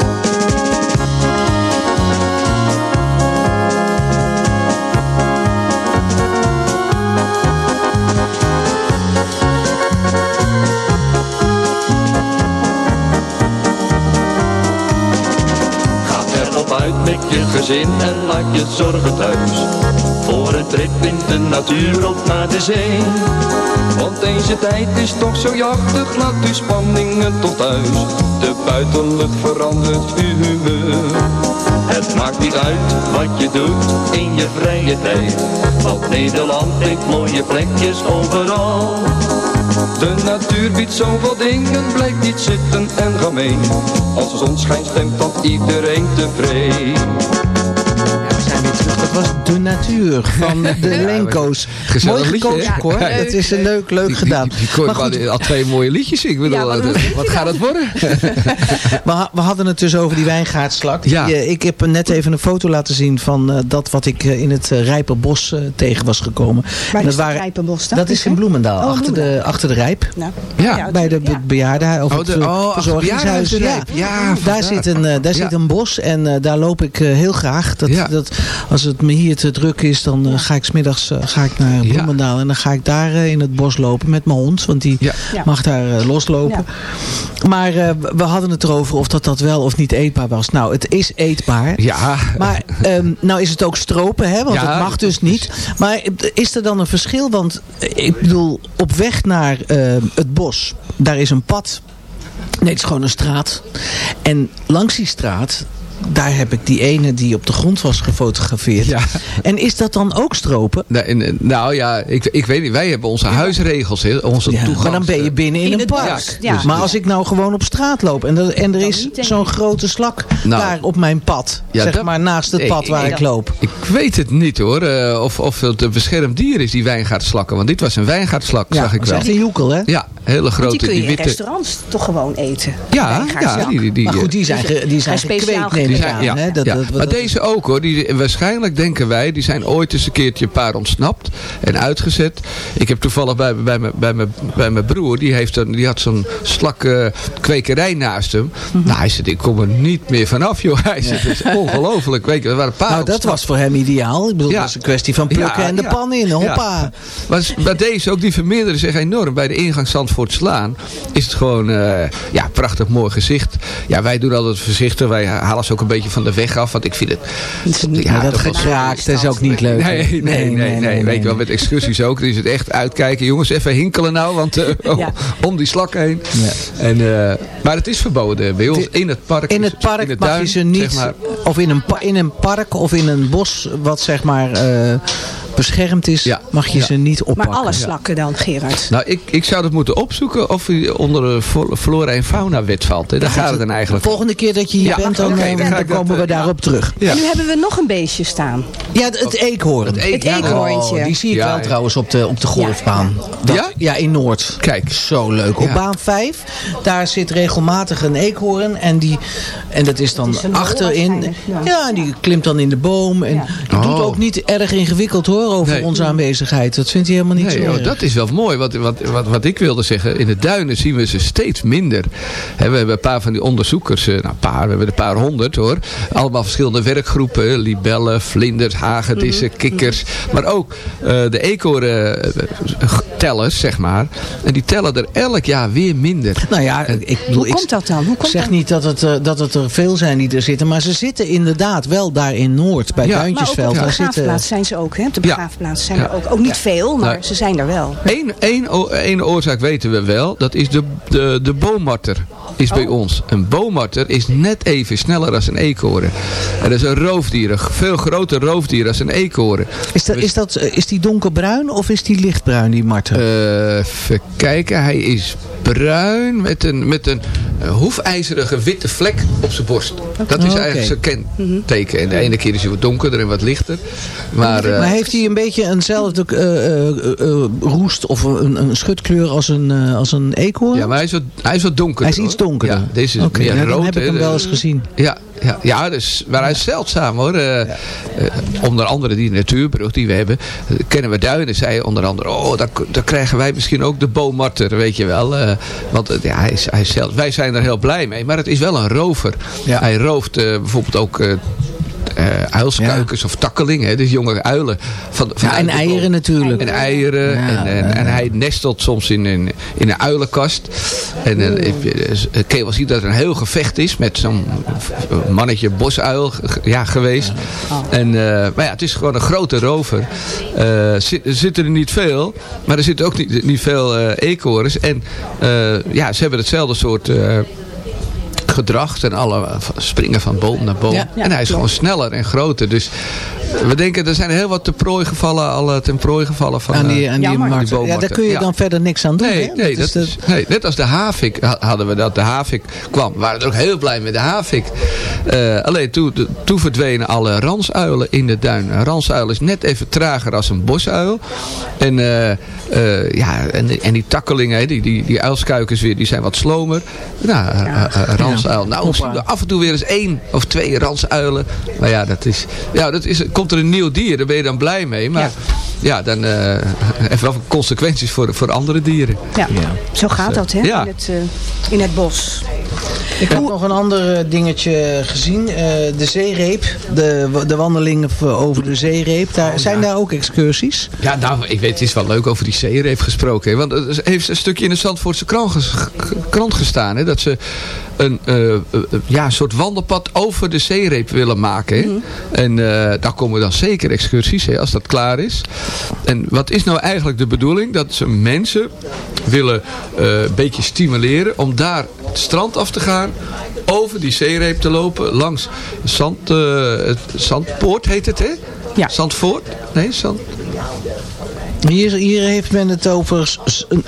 Gezin en laat je zorgen thuis. Voor een trip in de natuur of naar de zee. Want deze tijd is toch zo jachtig, laat uw spanningen tot thuis. De buitenlucht verandert uw humeur. Het maakt niet uit wat je doet in je vrije tijd. Want Nederland heeft mooie plekjes overal. De natuur biedt zoveel dingen, blijf niet zitten en ga mee. Als de zon schijnt stemt dat iedereen tevreden. Ja, we zijn De Natuur van de Lenko's. gezellig Mooi gekozen. Ja. Dat is een leuk, leuk die, gedaan. Die, die, die Maar kon goed, al twee mooie liedjes. Ik bedoel, Ja, wat- wat gaat het worden? we, ha- we hadden het dus over die wijngaardslak. Ja. Die, eh, ik heb net even een foto laten zien van eh, dat wat ik eh, in het uh, Rijperbos tegen was gekomen. Waar En is dat dat Rijpenbos dan? Dat is in Bloemendaal, Oh, achter, Bloemendaal. De, achter de Rijp. Nou, Ja, bij de ja. be- bejaardenhuis. Of Oh, het de- oh, achter verzorgingshuis. de Ja. Rijp. Ja, daar zit een, daar Ja. zit een bos en daar loop ik heel graag. Dat, Ja. dat, als het me hier te druk is, dan eh, ga ik smiddags uh, ga ik naar Ja. Bloemendaal. En dan ga ik daar uh, in het bos lopen met mijn hond. Want die mag daar uh, loslopen. Maar uh, we hadden het erover of dat, dat wel of niet eetbaar was. Nou, het is eetbaar. Ja. Maar um, nou is het ook stropen, hè? want Ja, het mag dus niet. Maar is er dan een verschil? Want ik bedoel, op weg naar uh, het bos, daar is een pad. Nee, het is gewoon een straat. En langs die straat, daar heb ik die ene die op de grond was gefotografeerd. Ja. En is dat dan ook stropen? Nou, nou ja, ik, ik weet niet. Wij hebben onze huisregels. Hè, onze ja, toegangs... maar dan ben je binnen in, in een park. ja. Dus, maar als ik nou gewoon op straat loop en er, en er is zo'n grote slak Nou, daar op mijn pad. ja, zeg dat- maar naast het pad waar ik- ik loop. Ik weet het niet hoor. Uh, of, of het een beschermd dier is, die wijngaardslakken. Want dit was een wijngaardslak, Ja, zag ik dat is wel. echt een joekel, hè? Ja, hele grote. die kun je in witte... restaurants toch gewoon eten. Ja, ja die, die, die, Maar goed, die zijn, ge- die zijn Zijn speciaal gekweekt, neem Die ik zijn, aan. ja, hè? Dat, ja. dat- maar dat- deze ook hoor. Die, waarschijnlijk denken wij, die zijn ooit eens een keertje een paar ontsnapt en uitgezet. Ik heb toevallig bij, bij, mijn, bij, mijn, bij mijn broer, die, heeft een, die had zo'n slak uh, kwekerij naast hem. Mhm. Nou, hij zegt, ik kom er niet meer vanaf joh. Hij zegt, het is ongelooflijk. Weet je, er waren een paar nou, dat was voor hem ideaal. Ik bedoel, Ja. het was een kwestie van plukken en de pan in. Hoppa. Maar, maar deze ook, die vermeerderen zich enorm. Bij de ingang van Zandvoortslaan is het gewoon eh, ja, prachtig mooi gezicht. Ja, wij doen altijd voorzichtig. Wij halen ze ook een beetje van de weg af. Want ik vind het... Ja, dat gekraakt is ook niet leuk. Nee, nee, nee, nee, Weet je wel, met excursies ook. Is het echt uitkijken. Jongens, even hinkelen nou, want eh, Ja. om die slak heen. En, eh, maar het is verboden bij ons in het park. In het park mag je ze niet, of in een, pa- in een park of in een bos wat zeg maar eh, beschermd is, Ja. mag je Ja. ze niet Maar oppakken. alle slakken dan, Gerard? Nou, ik, ik zou dat moeten opzoeken of hij onder de flo- flora en fauna wet valt. Hè. Daar gaat het dan De eigenlijk volgende keer dat je hier Ja, bent, dan, eh, dan dat, komen we eh, daarop terug. Ja. En nu hebben we nog een beestje staan. Ja, het, het eekhoorn. Het eek- Het ja, eekhoorntje. Oh, die zie ik Ja, wel trouwens op de, op de golfbaan. Dat- Ja? Ja, in Noord. Kijk. Zo leuk. Op baan 5, daar zit regelmatig een eekhoorn. En, die, en dat is dan achterin. ja. En die klimt dan in de boom. En doet Oh. ook niet erg ingewikkeld hoor, over Nee. onze aanwezigheid. Dat vindt hij helemaal niet Nee, zo oh, erg. dat is wel mooi. Wat, wat, wat, wat ik wilde zeggen, in de duinen zien we ze steeds minder. Hè, we hebben een paar van die onderzoekers, eh, nou een paar, we hebben een paar honderd hoor. Allemaal verschillende werkgroepen, libellen, vlinders, hagedissen, Mhm. kikkers. Maar ook eh, de eekhoorn-tellers, zeg maar. En die tellen er elk jaar weer minder. Nou ja, ik bedoel, Hoe ik komt dat dan? Hoe Ik komt zeg dat? niet dat het, eh, dat het er veel zijn die er zitten. Maar ze zitten inderdaad wel daar in Noord. Bij Ja. Maar ook op Duintjesveld. de daar zitten, begraafplaats zijn ze ook. Hè? Op de Ja. begraafplaats zijn er ook. Ook niet veel, maar ze zijn er wel. Eén één, één oorzaak weten we wel. Dat is de, de, de boommarter. Is bij Oh. ons. Een boommarter is net even sneller als een eekhoorn. Dat is een roofdier. Een veel groter roofdier als een eekhoorn. is, dat, is, dat, eh, is die donkerbruin of is die lichtbruin, die marter? Eh, even kijken. Hij is bruin met een, met een eh, hoefijzerige witte vlek op zijn borst. Dat is Oh, eigenlijk zijn kenteken. En de ene keer is hij wat donkerder en wat lichter. Maar, eh, maar heeft hij een beetje eenzelfde eh, eh, eh, roest of een, een schutkleur als een, eh, als een eekhoorn? ja, maar hij is wat, hij is wat donkerder. Hij is iets hoor. Donkerder. Ja, deze is meer dan heb ik hem wel De- eens gezien. Ja, ja, ja dus, maar hij is zeldzaam hoor. Eh, eh, onder andere die natuurbrug die we hebben. eh, kennen we duinen. Zei onder andere. Oh, dan, dan krijgen wij misschien ook de boommarter. Weet je wel. Eh, want eh, ja, hij is, hij is wij zijn er heel blij mee. Maar het is wel een rover. Ja. Hij rooft eh, bijvoorbeeld ook... eh, uilskuikens of takkelingen, hè, dus jonge uilen. Van, Ja, en eieren natuurlijk. En eieren. Ja, en, en, en hij nestelt soms in een, in een uilenkast. En dan heb je, dus, eh, je wel zien dat er een heel gevecht is met zo'n mannetje bosuil ja, geweest. En, eh, maar ja, het is gewoon een grote rover. Zit, er zitten er niet veel, maar er zitten ook niet, niet veel eekhoorns. En ja, ze hebben hetzelfde soort... eh, gedrag en alle eh, springen van boom naar boom. Ja, ja, en hij is klopt. gewoon sneller en groter. Dus we denken, er zijn heel wat te prooi gevallen, al eh, ten prooi gevallen van aan die, eh, aan die. Die Ja, daar kun je Ja. dan verder niks aan doen. Nee, hè? nee, dat is de- is, nee, net als de havik ha- hadden we dat. De havik kwam. We waren er ook heel blij met de havik. Eh, alleen toen, verdwenen alle ransuilen in de duin. Een ransuil is net even trager als een bosuil. En, eh, eh, ja, en, en die takkelingen, hè, die, die, die uilskuikens weer, die zijn wat slomer. Nou, eh, eh, eh, ransuil. Nou, Hoppa. af en toe weer eens één of twee ransuilen. Maar ja, dat is, ja, dat is, komt er een nieuw dier, daar ben je dan blij mee. Maar ja, dan eh heeft wel consequenties voor, voor andere dieren. Ja, zo gaat dat hè, Ja. in, het, eh, in het bos. Ik heb nog een ander eh, dingetje gezien. Eh, de zeereep. De, de wandelingen v- over de zeereep. Daar, zijn daar ook excursies? Ja, nou, ik weet, het is wel leuk over die zeereep gesproken. Hè? Want er heeft een stukje in de Zandvoortse krant, krant gestaan. Hè? Dat ze een eh, eh, ja, een soort wandelpad over de zeereep willen maken. Hè? En eh, daar komen dan zeker excursies hè, als dat klaar is. En wat is nou eigenlijk de bedoeling? Dat ze mensen willen een beetje stimuleren om daar het strand af te gaan. Over die zeereep te lopen. Langs zand, het Zandpoort heet het hè? Ja. Zandvoort? Nee, Zand... Hier, hier heeft men het over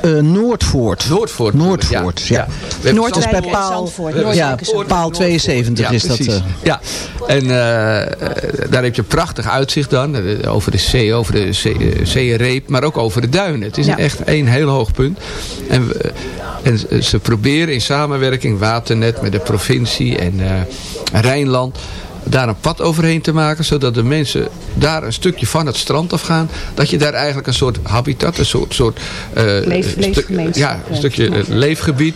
eh, Noordvoort. Noordvoort. Noordvoort, ja. We hebben Noordwijk bij paal-. Ja, Ja, paal 72 is dat. eh. Ja, en eh, daar heb je een prachtig uitzicht dan. Over de zee, over de zee, zeereep, maar ook over de duinen. Het is Ja. echt één heel hoog punt. En, we- en ze proberen in samenwerking Waternet met de provincie en eh, Rijnland... daar een pad overheen te maken. Zodat de mensen daar een stukje van het strand afgaan. Dat je daar eigenlijk een soort habitat, een soort... soort eh, Leef- stu- leefgemeenschap, Ja, een stukje eh, leefgebied.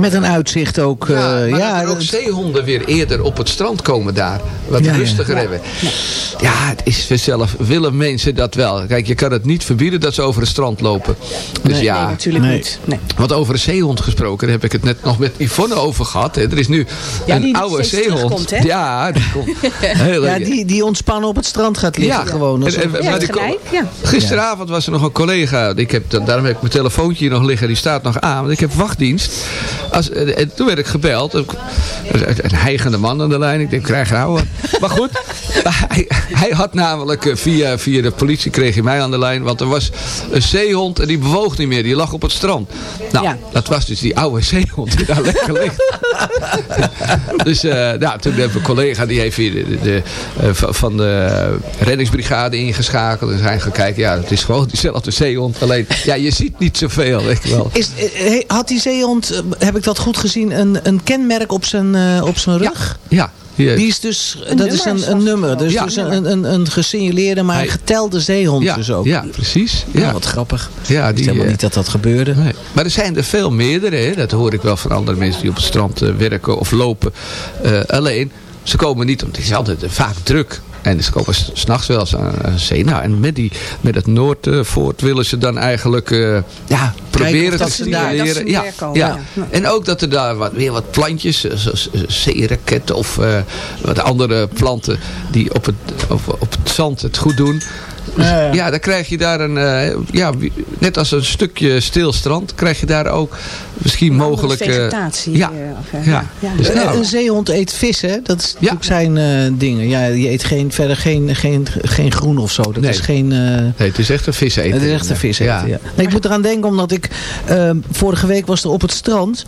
Met een uitzicht ook. eh, Ja, maar ja, er ook zeehonden weer eerder op het strand komen daar. Wat Ja, ja. rustiger hebben. Ja, het is vanzelf. Willen mensen dat wel? Kijk, je kan het niet verbieden dat ze over het strand lopen. Dus Nee, ja. Nee, natuurlijk Nee. niet. Nee. Wat over een zeehond gesproken, daar heb ik het net nog met Yvonne over gehad. hè. Er is nu Ja, een oude zeehond. Hè? Ja, die komt. Heel ja, die, die ontspannen op het strand gaat liggen Ja. gewoon. En- en- Ja, gelijk. Ja. Gisteravond was er nog een collega. Ik heb, dan- daarom heb ik mijn telefoontje hier nog liggen. Die staat nog aan. Want ik heb wachtdienst. Als, en, en toen werd ik gebeld. Een, een heigende man aan de lijn. Ik denk, krijg nou. Maar goed. Hij, hij had namelijk eh, via, via de politie kreeg hij mij aan de lijn. Want er was een zeehond en die bewoog niet meer. Die lag op het strand. Nou, Ja. dat was dus die oude zeehond die daar lekker ligt. dus eh, nou, toen heb een collega die heeft hier de, eh, van- de reddingsbrigade ingeschakeld. En zijn gaan kijken. Ja, het is gewoon diezelfde zeehond. Alleen, ja, je ziet niet zoveel. Weet je wel. Is, eh, had die zeehond, eh, heb ik dat goed gezien, een, een kenmerk op zijn, op zijn rug? Ja, Die is dus, Een dat is nummer, een, een nummer. Dus, Ja. dus een, een, een gesignaleerde, maar Hij- getelde zeehond ja, dus ook. ja, precies. Ja, Ja. wat grappig. Ja, Ik wist die, helemaal eh, niet dat dat gebeurde. Nee. Maar er zijn er veel meerdere. Hè? Dat hoor ik wel van andere mensen die op het strand eh, werken of lopen. Eh, alleen, ze komen niet, want het is altijd vaak druk. En ze komen s- s'nachts wel eens aan, aan zee. Nou, en met, die, met het Noordvoort willen ze dan eigenlijk eh, ja, proberen te ze daar- stimuleren. ja, ja. ja. En ook dat er daar wat, weer wat plantjes, eh, zoals eh, zeeraketten of eh, wat andere planten die op het, op, op het zand het goed doen. Dus, Ja, ja. ja, dan krijg je daar een, eh, ja, net als een stukje stil strand, krijg je daar ook misschien mogelijk... eh, vegetatie. ja, eh, of, eh, ja. ja. Dus Een- nou, Een zeehond eet vis, hè? Dat is natuurlijk zijn eh, dingen. Ja, je eet geen, verder geen, geen, geen groen of zo. Dat Nee. is geen... eh, nee, het is echt een vis eten. Het is echt een vis eten, ja. Nee, ik moet eraan denken omdat ik... ehm, vorige week was er op het strand.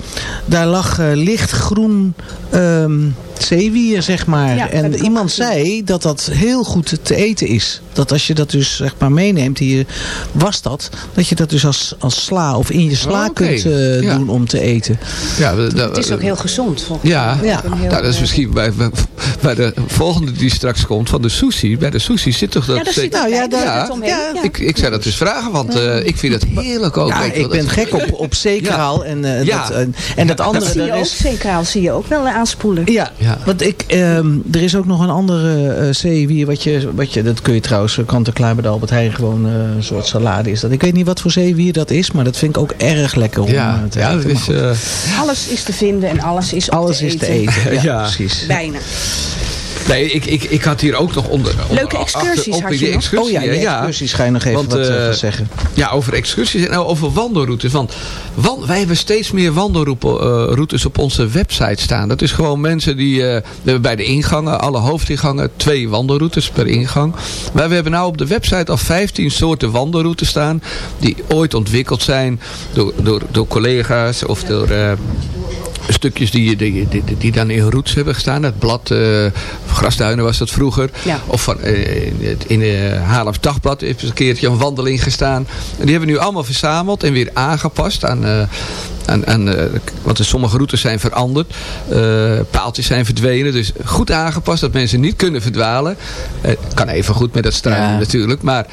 Daar lag eh, lichtgroen ehm zeewier, zeg maar. Ja, en iemand zei dat dat heel goed te eten is. Dat als je dat dus zeg maar meeneemt, hier was dat. Dat je dat dus als, als sla of in je sla Oh, oké. kunt eh, Ja. doen om te eten. Ja, dat- Het is ook heel gezond. volgens Ja, mij. Ja. Heel, nou, dat is misschien bij, bij- de volgende die straks komt, van de sushi. Bij de sushi zit toch dat... Ja, daar zit Nou, ja, daar- ja, zit het omheen. ja, Ja. Ik, ik zou dat dus vragen, want eh, ik vind het heerlijk ook. Ja, ik ben Dat- gek op, op zeekraal. En, eh, Ja. dat, en, en dat andere... Dat zie je ook, is, zeekraal zie je ook wel eh, aanspoelen. Ja, Ja. want ik, ehm, er is ook nog een andere eh zeewier. Wat je, wat je, dat kun je trouwens kant en klaar bij de Albert Heijn gewoon eh, een soort salade is dat. Ik weet niet wat voor zeewier dat is, maar dat vind ik ook erg lekker om Ja, te ja, is... Eh, Alles is te vinden en alles is alles te is eten. te eten. Ja, Ja. precies. Bijna. Nee, ik, ik, ik had hier ook nog onder... onder- Leuke excursies achterop had je die excursie, Oh ja, hè, ja, precies. Ga je nog even Want, wat eh, eh, zeggen. Ja, over excursies en over wandelroutes. Want wan- wij hebben steeds meer wandelroutes op onze website staan. Dat is gewoon mensen die... eh, we hebben bij de ingangen, alle hoofdingangen, twee wandelroutes per ingang. Maar we hebben nou op de website al 15 soorten wandelroutes staan. Die ooit ontwikkeld zijn door, door, door collega's of door... eh, stukjes die, die, die, die dan in roots hebben gestaan. Het blad, eh Grasduinen was dat vroeger. Ja. Of van, eh, in de Haarlems Dagblad heeft een keertje een wandeling gestaan. En die hebben we nu allemaal verzameld en weer aangepast aan... aan, aan, eh, want er sommige routes zijn veranderd. Eh, paaltjes zijn verdwenen. Dus goed aangepast dat mensen niet kunnen verdwalen. Eh, kan even goed met dat struinen Ja. natuurlijk. Maar,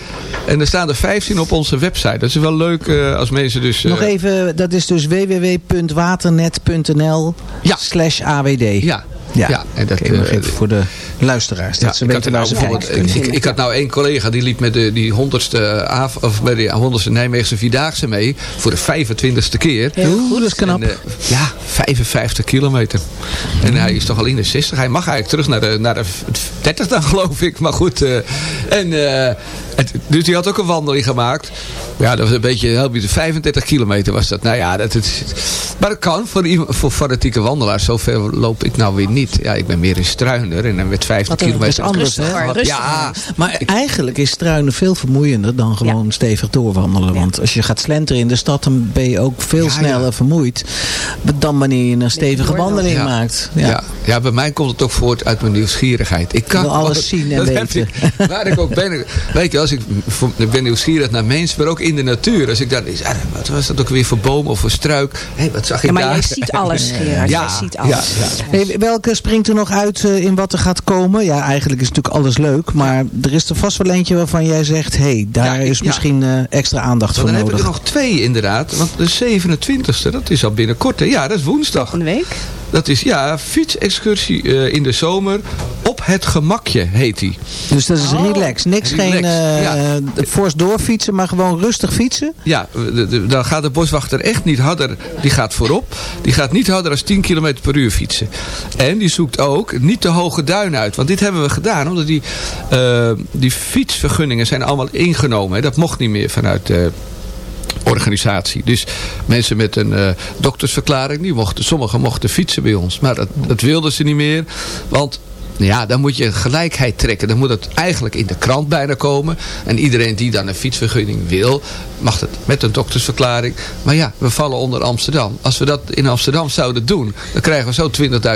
en er staan er 15 op onze website. Dat is wel leuk als mensen dus... Nog even, dat is dus www.waternet.nl Ja. slash AWD. Ja, Ja, ja. en dat, nog eh, voor de luisteraars. Dat ze ik had nou ze bijvoorbeeld, ik, ik, had nou één collega die liep met de, die honderdste af, of bij de honderdste Nijmeegse Vierdaagse mee. Voor de 25ste keer. Oeh, dat is knap. En, eh, ja, 55 kilometer. En hij is toch al in de 60. Hij mag eigenlijk terug naar de, naar de 30 dan geloof ik. Maar goed. eh, en, eh, dus die had ook een wandeling gemaakt. Ja, dat was een beetje, heel beetje 35 kilometer was dat. Nou ja, dat, het, maar dat kan voor, iemand- voor fanatieke wandelaars. Zover loop ik nou weer niet. Ja, ik ben meer een struiner. En dan met 50 Wat een- dat is kilometer. anders, hè? Ja, Maar eigenlijk is struinen veel vermoeiender dan gewoon stevig doorwandelen. Want als je gaat slenteren in de stad, dan ben je ook veel Ja, sneller ja. vermoeid. Dan wanneer je een stevige wandeling Ja. maakt. Ja. Ja. Ja. bij mij komt het ook voort uit mijn nieuwsgierigheid. Ik kan wil alles zien en dat weten. ik. waar ik ook ben. Weet je wel, als ik, ik ben nieuwsgierig naar mensen, maar ook in de natuur. Als ik dan, ah, wat was dat ook weer voor boom of voor struik? Hé, wat zag ik Ja, maar daar? jij ziet alles, Gerard. Ja, Jij ziet alles. ja, ja. Hey, welke springt er nog uit eh, in wat er gaat komen? Ja, eigenlijk is natuurlijk alles leuk. Maar er is er vast wel eentje waarvan jij zegt... hé, hey, daar Ja, ik- is ja. misschien eh, extra aandacht Want voor dan heb ik nodig. er nog twee inderdaad. Want de 27e, dat is al binnenkort. Hè? Ja, dat is woensdag. Een week? Dat is ja, fietsexcursie eh, in de zomer. Op het gemakje heet die. Dus dat is relax. Niks Relax, geen eh ja. fors doorfietsen, maar gewoon rustig fietsen. Ja, de- de- dan gaat de boswachter echt niet harder. Die gaat voorop. Die gaat niet harder dan 10 km per uur fietsen. En die zoekt ook niet te hoge duinen uit. Want dit hebben we gedaan omdat die, eh, die fietsvergunningen zijn allemaal ingenomen. Hè. Dat mocht niet meer vanuit de organisatie. Dus mensen met een eh, doktersverklaring, die mochten, sommigen mochten fietsen bij ons. Maar dat, dat wilden ze niet meer. Want ja, dan moet je gelijkheid trekken. Dan moet het eigenlijk in de krant bijna komen. En iedereen die dan een fietsvergunning wil, mag het met een doktersverklaring. Maar ja, we vallen onder Amsterdam. Als we dat in Amsterdam zouden doen, dan krijgen we zo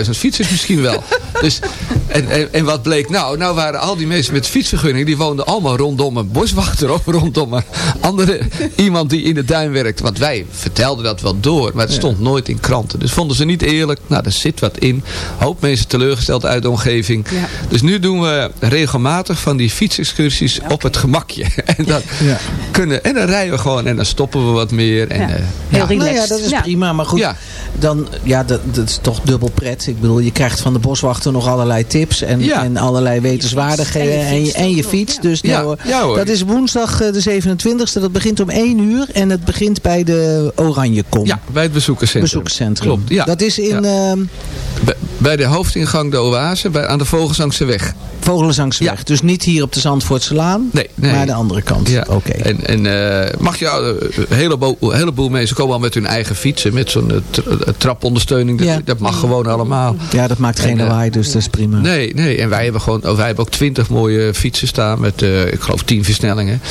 20.000 fietsers misschien wel. Dus, en, en, en wat bleek nou? Nou waren al die mensen met fietsvergunning, die woonden allemaal rondom een boswachter of rondom een andere iemand die in de duin werkt. Want wij vertelden dat wel door, maar het stond nooit in kranten. Dus vonden ze niet eerlijk. Nou, er zit wat in. Hoop mensen teleurgesteld uit de omgeving. Ja. Dus nu doen we regelmatig van die fietsexcursies op het gemakje. En dan, Ja. kunnen, en dan rijden we gewoon en dan stoppen we wat meer. En, Ja. eh, Heel ja. Nou ja, relaxed. dat is Ja. prima. Maar goed, Ja. dan, ja, dat, dat is toch dubbel pret. Ik bedoel, je krijgt van de boswachter nog allerlei tips en, Ja. en allerlei wetenswaardigheden. En je En je, fiets en je fiets. Dus nou, ja hoor. dat is woensdag eh, de 27e. Dat begint om 1 uur en het begint bij de Oranjekom. ja, bij het bezoekerscentrum. Bezoekscentrum. Klopt, ja. Dat is in Ja. Bij- de hoofdingang de Oase, bij, aan de Vogelsangse weg. Vogelenzangsweg. Ja. Dus niet hier op de Zandvoortse Laan, Nee, nee. maar de andere kant. Ja. Oké. En, en eh, mag je, eh, een heleboel, een heleboel mensen komen al met hun eigen fietsen. Met zo'n eh, tra- trapondersteuning. Dat, Ja. dat mag gewoon allemaal. Ja, dat maakt geen En, lawaai, dus dat is prima. Nee, nee. En wij hebben gewoon, oh, wij hebben ook twintig mooie fietsen staan. Met, ik geloof, tien versnellingen.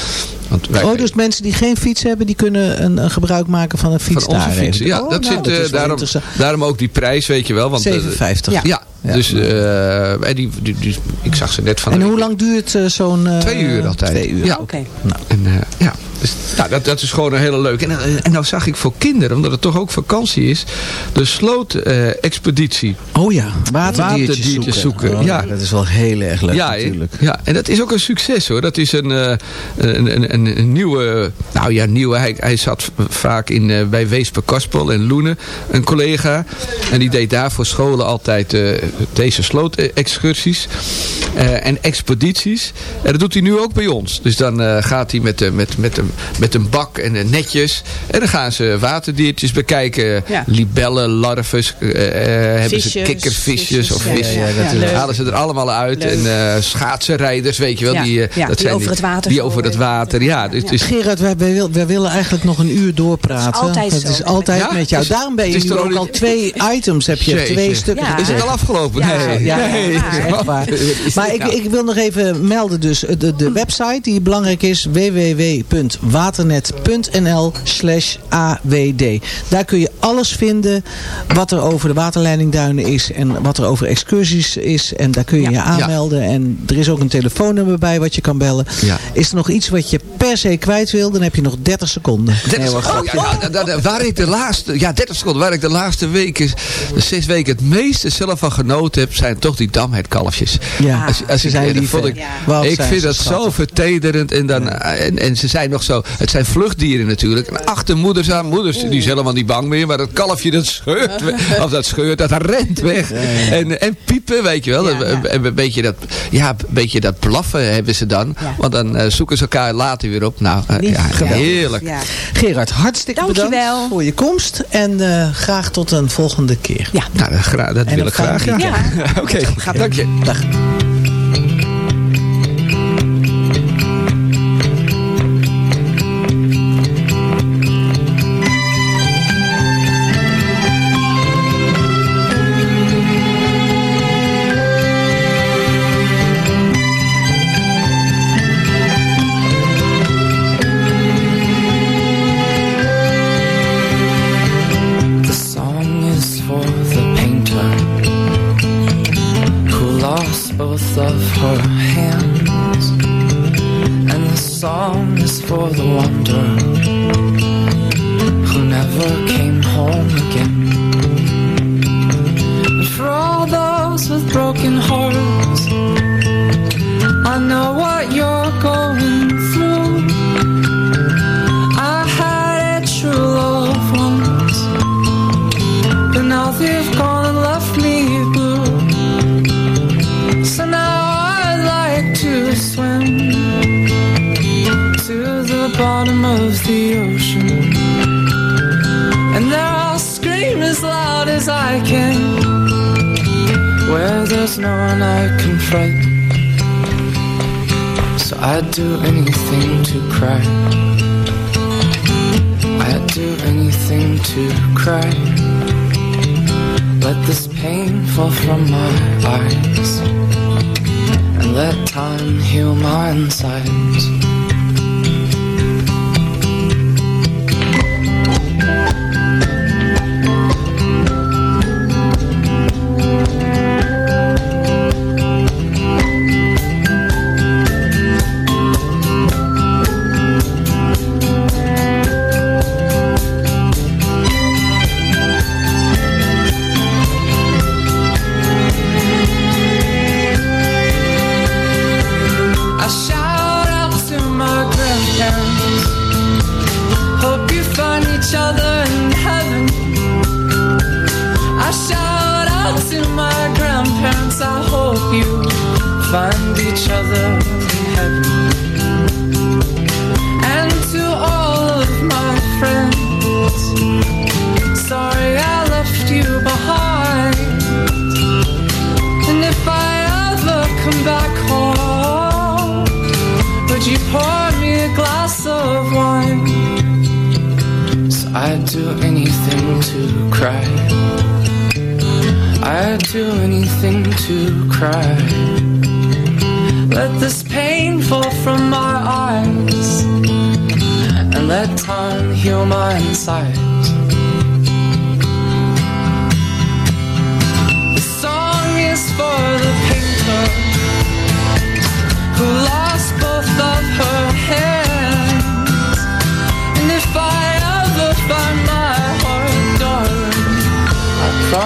Want wij, Oh, dus mensen die geen fiets hebben, die kunnen een, een gebruik maken van een fiets van onze daar. Ja, Oh, dat nou, zit, dat eh, daarom, daarom ook die prijs, weet je wel. Want, eh, 7,50. ja, Ja. dus en die, die, die- ik zag ze net van... En hoe week. lang duurt eh, zo'n... eh, Twee uur altijd. Twee uur. Ja. Oké. En, eh, ja. Dus, nou, dat, dat is gewoon een hele leuke. En, en nou zag ik voor kinderen, omdat het toch ook vakantie is, de sloot-expeditie. Oh ja, waterdiertjes, Waterdiertjes zoeken. zoeken, Oh, ja. Dat is wel heel erg leuk ja, natuurlijk. ja, en dat is ook een succes hoor. Dat is een, een, een, een, een nieuwe, nou ja, nieuwe. Hij, hij zat vaak in, bij Weesper Kaspel en Loenen, een collega. En die deed daar voor scholen altijd deze slootexcursies eh, en expedities. En dat doet hij nu ook bij ons. Dus dan eh, gaat hij met, de- met, met, een, met een bak en eh, netjes. En dan gaan ze waterdiertjes bekijken. Ja. Libellen, larves, eh, eh, hebben ze Visjes, kikkervisjes of visjes, ja, vis. ja, halen ze er allemaal uit. Leuk. En eh, schaatsenrijders, weet je wel. Ja, die, eh, ja, dat die zijn over het water Die over het eh, water, ja. Dus, ja. dus, Gerard, wij, wij willen eigenlijk nog een uur doorpraten. Dat is altijd Het zo is met altijd Ja? met jou. Is- Daarom ben je nu er ook al twee items. Heb je twee stukken Ja. is het al afgelopen? Ja, nee. Ja, nee. dat is echt waar. Maar ik, ik wil nog even melden dus de, de website die belangrijk is www.waternet.nl slash awd. Daar kun je alles vinden wat er over de waterleidingduinen is en wat er over excursies is. En daar kun je Ja. je aanmelden. En er is ook een telefoonnummer bij wat je kan bellen. Ja. Is er nog iets wat je per se kwijt wil, dan heb je nog 30 seconden. 30 Nee, hoor, seconden. Ja, ja, da- da- waar ik de laatste, ja, 30 seconden. Waar ik de laatste weken, de zes weken het meeste zelf van genoten heb, zijn toch die damheidkalfjes. Ja, Als, als ze ik, zijn lief, vond ik, ik zijn vind dat zo vertederend. En, dan, en, en ze zijn nog zo, het zijn vluchtdieren natuurlijk. En achter moeders aan, moeders die is helemaal niet bang meer. Maar dat kalfje dat scheurt, weg, of dat scheurt, dat rent weg. En, en piepen, weet je wel. Ja, ja. En, en een beetje dat, ja, een beetje dat blaffen hebben ze dan. Ja. Want dan eh, zoeken ze elkaar later weer op. Nou, eh, ja, heerlijk. Ja. Gerard, hartstikke Dankjewel. bedankt voor je komst. En eh, graag tot een volgende keer. Ja. Nou, dat, dat wil ik graag. Ja. Oké, dank je. Dag. Where there's no one I can fight. So I'd do anything to cry. I'd do anything to cry. Let this pain fall from my eyes. And let time heal my insides.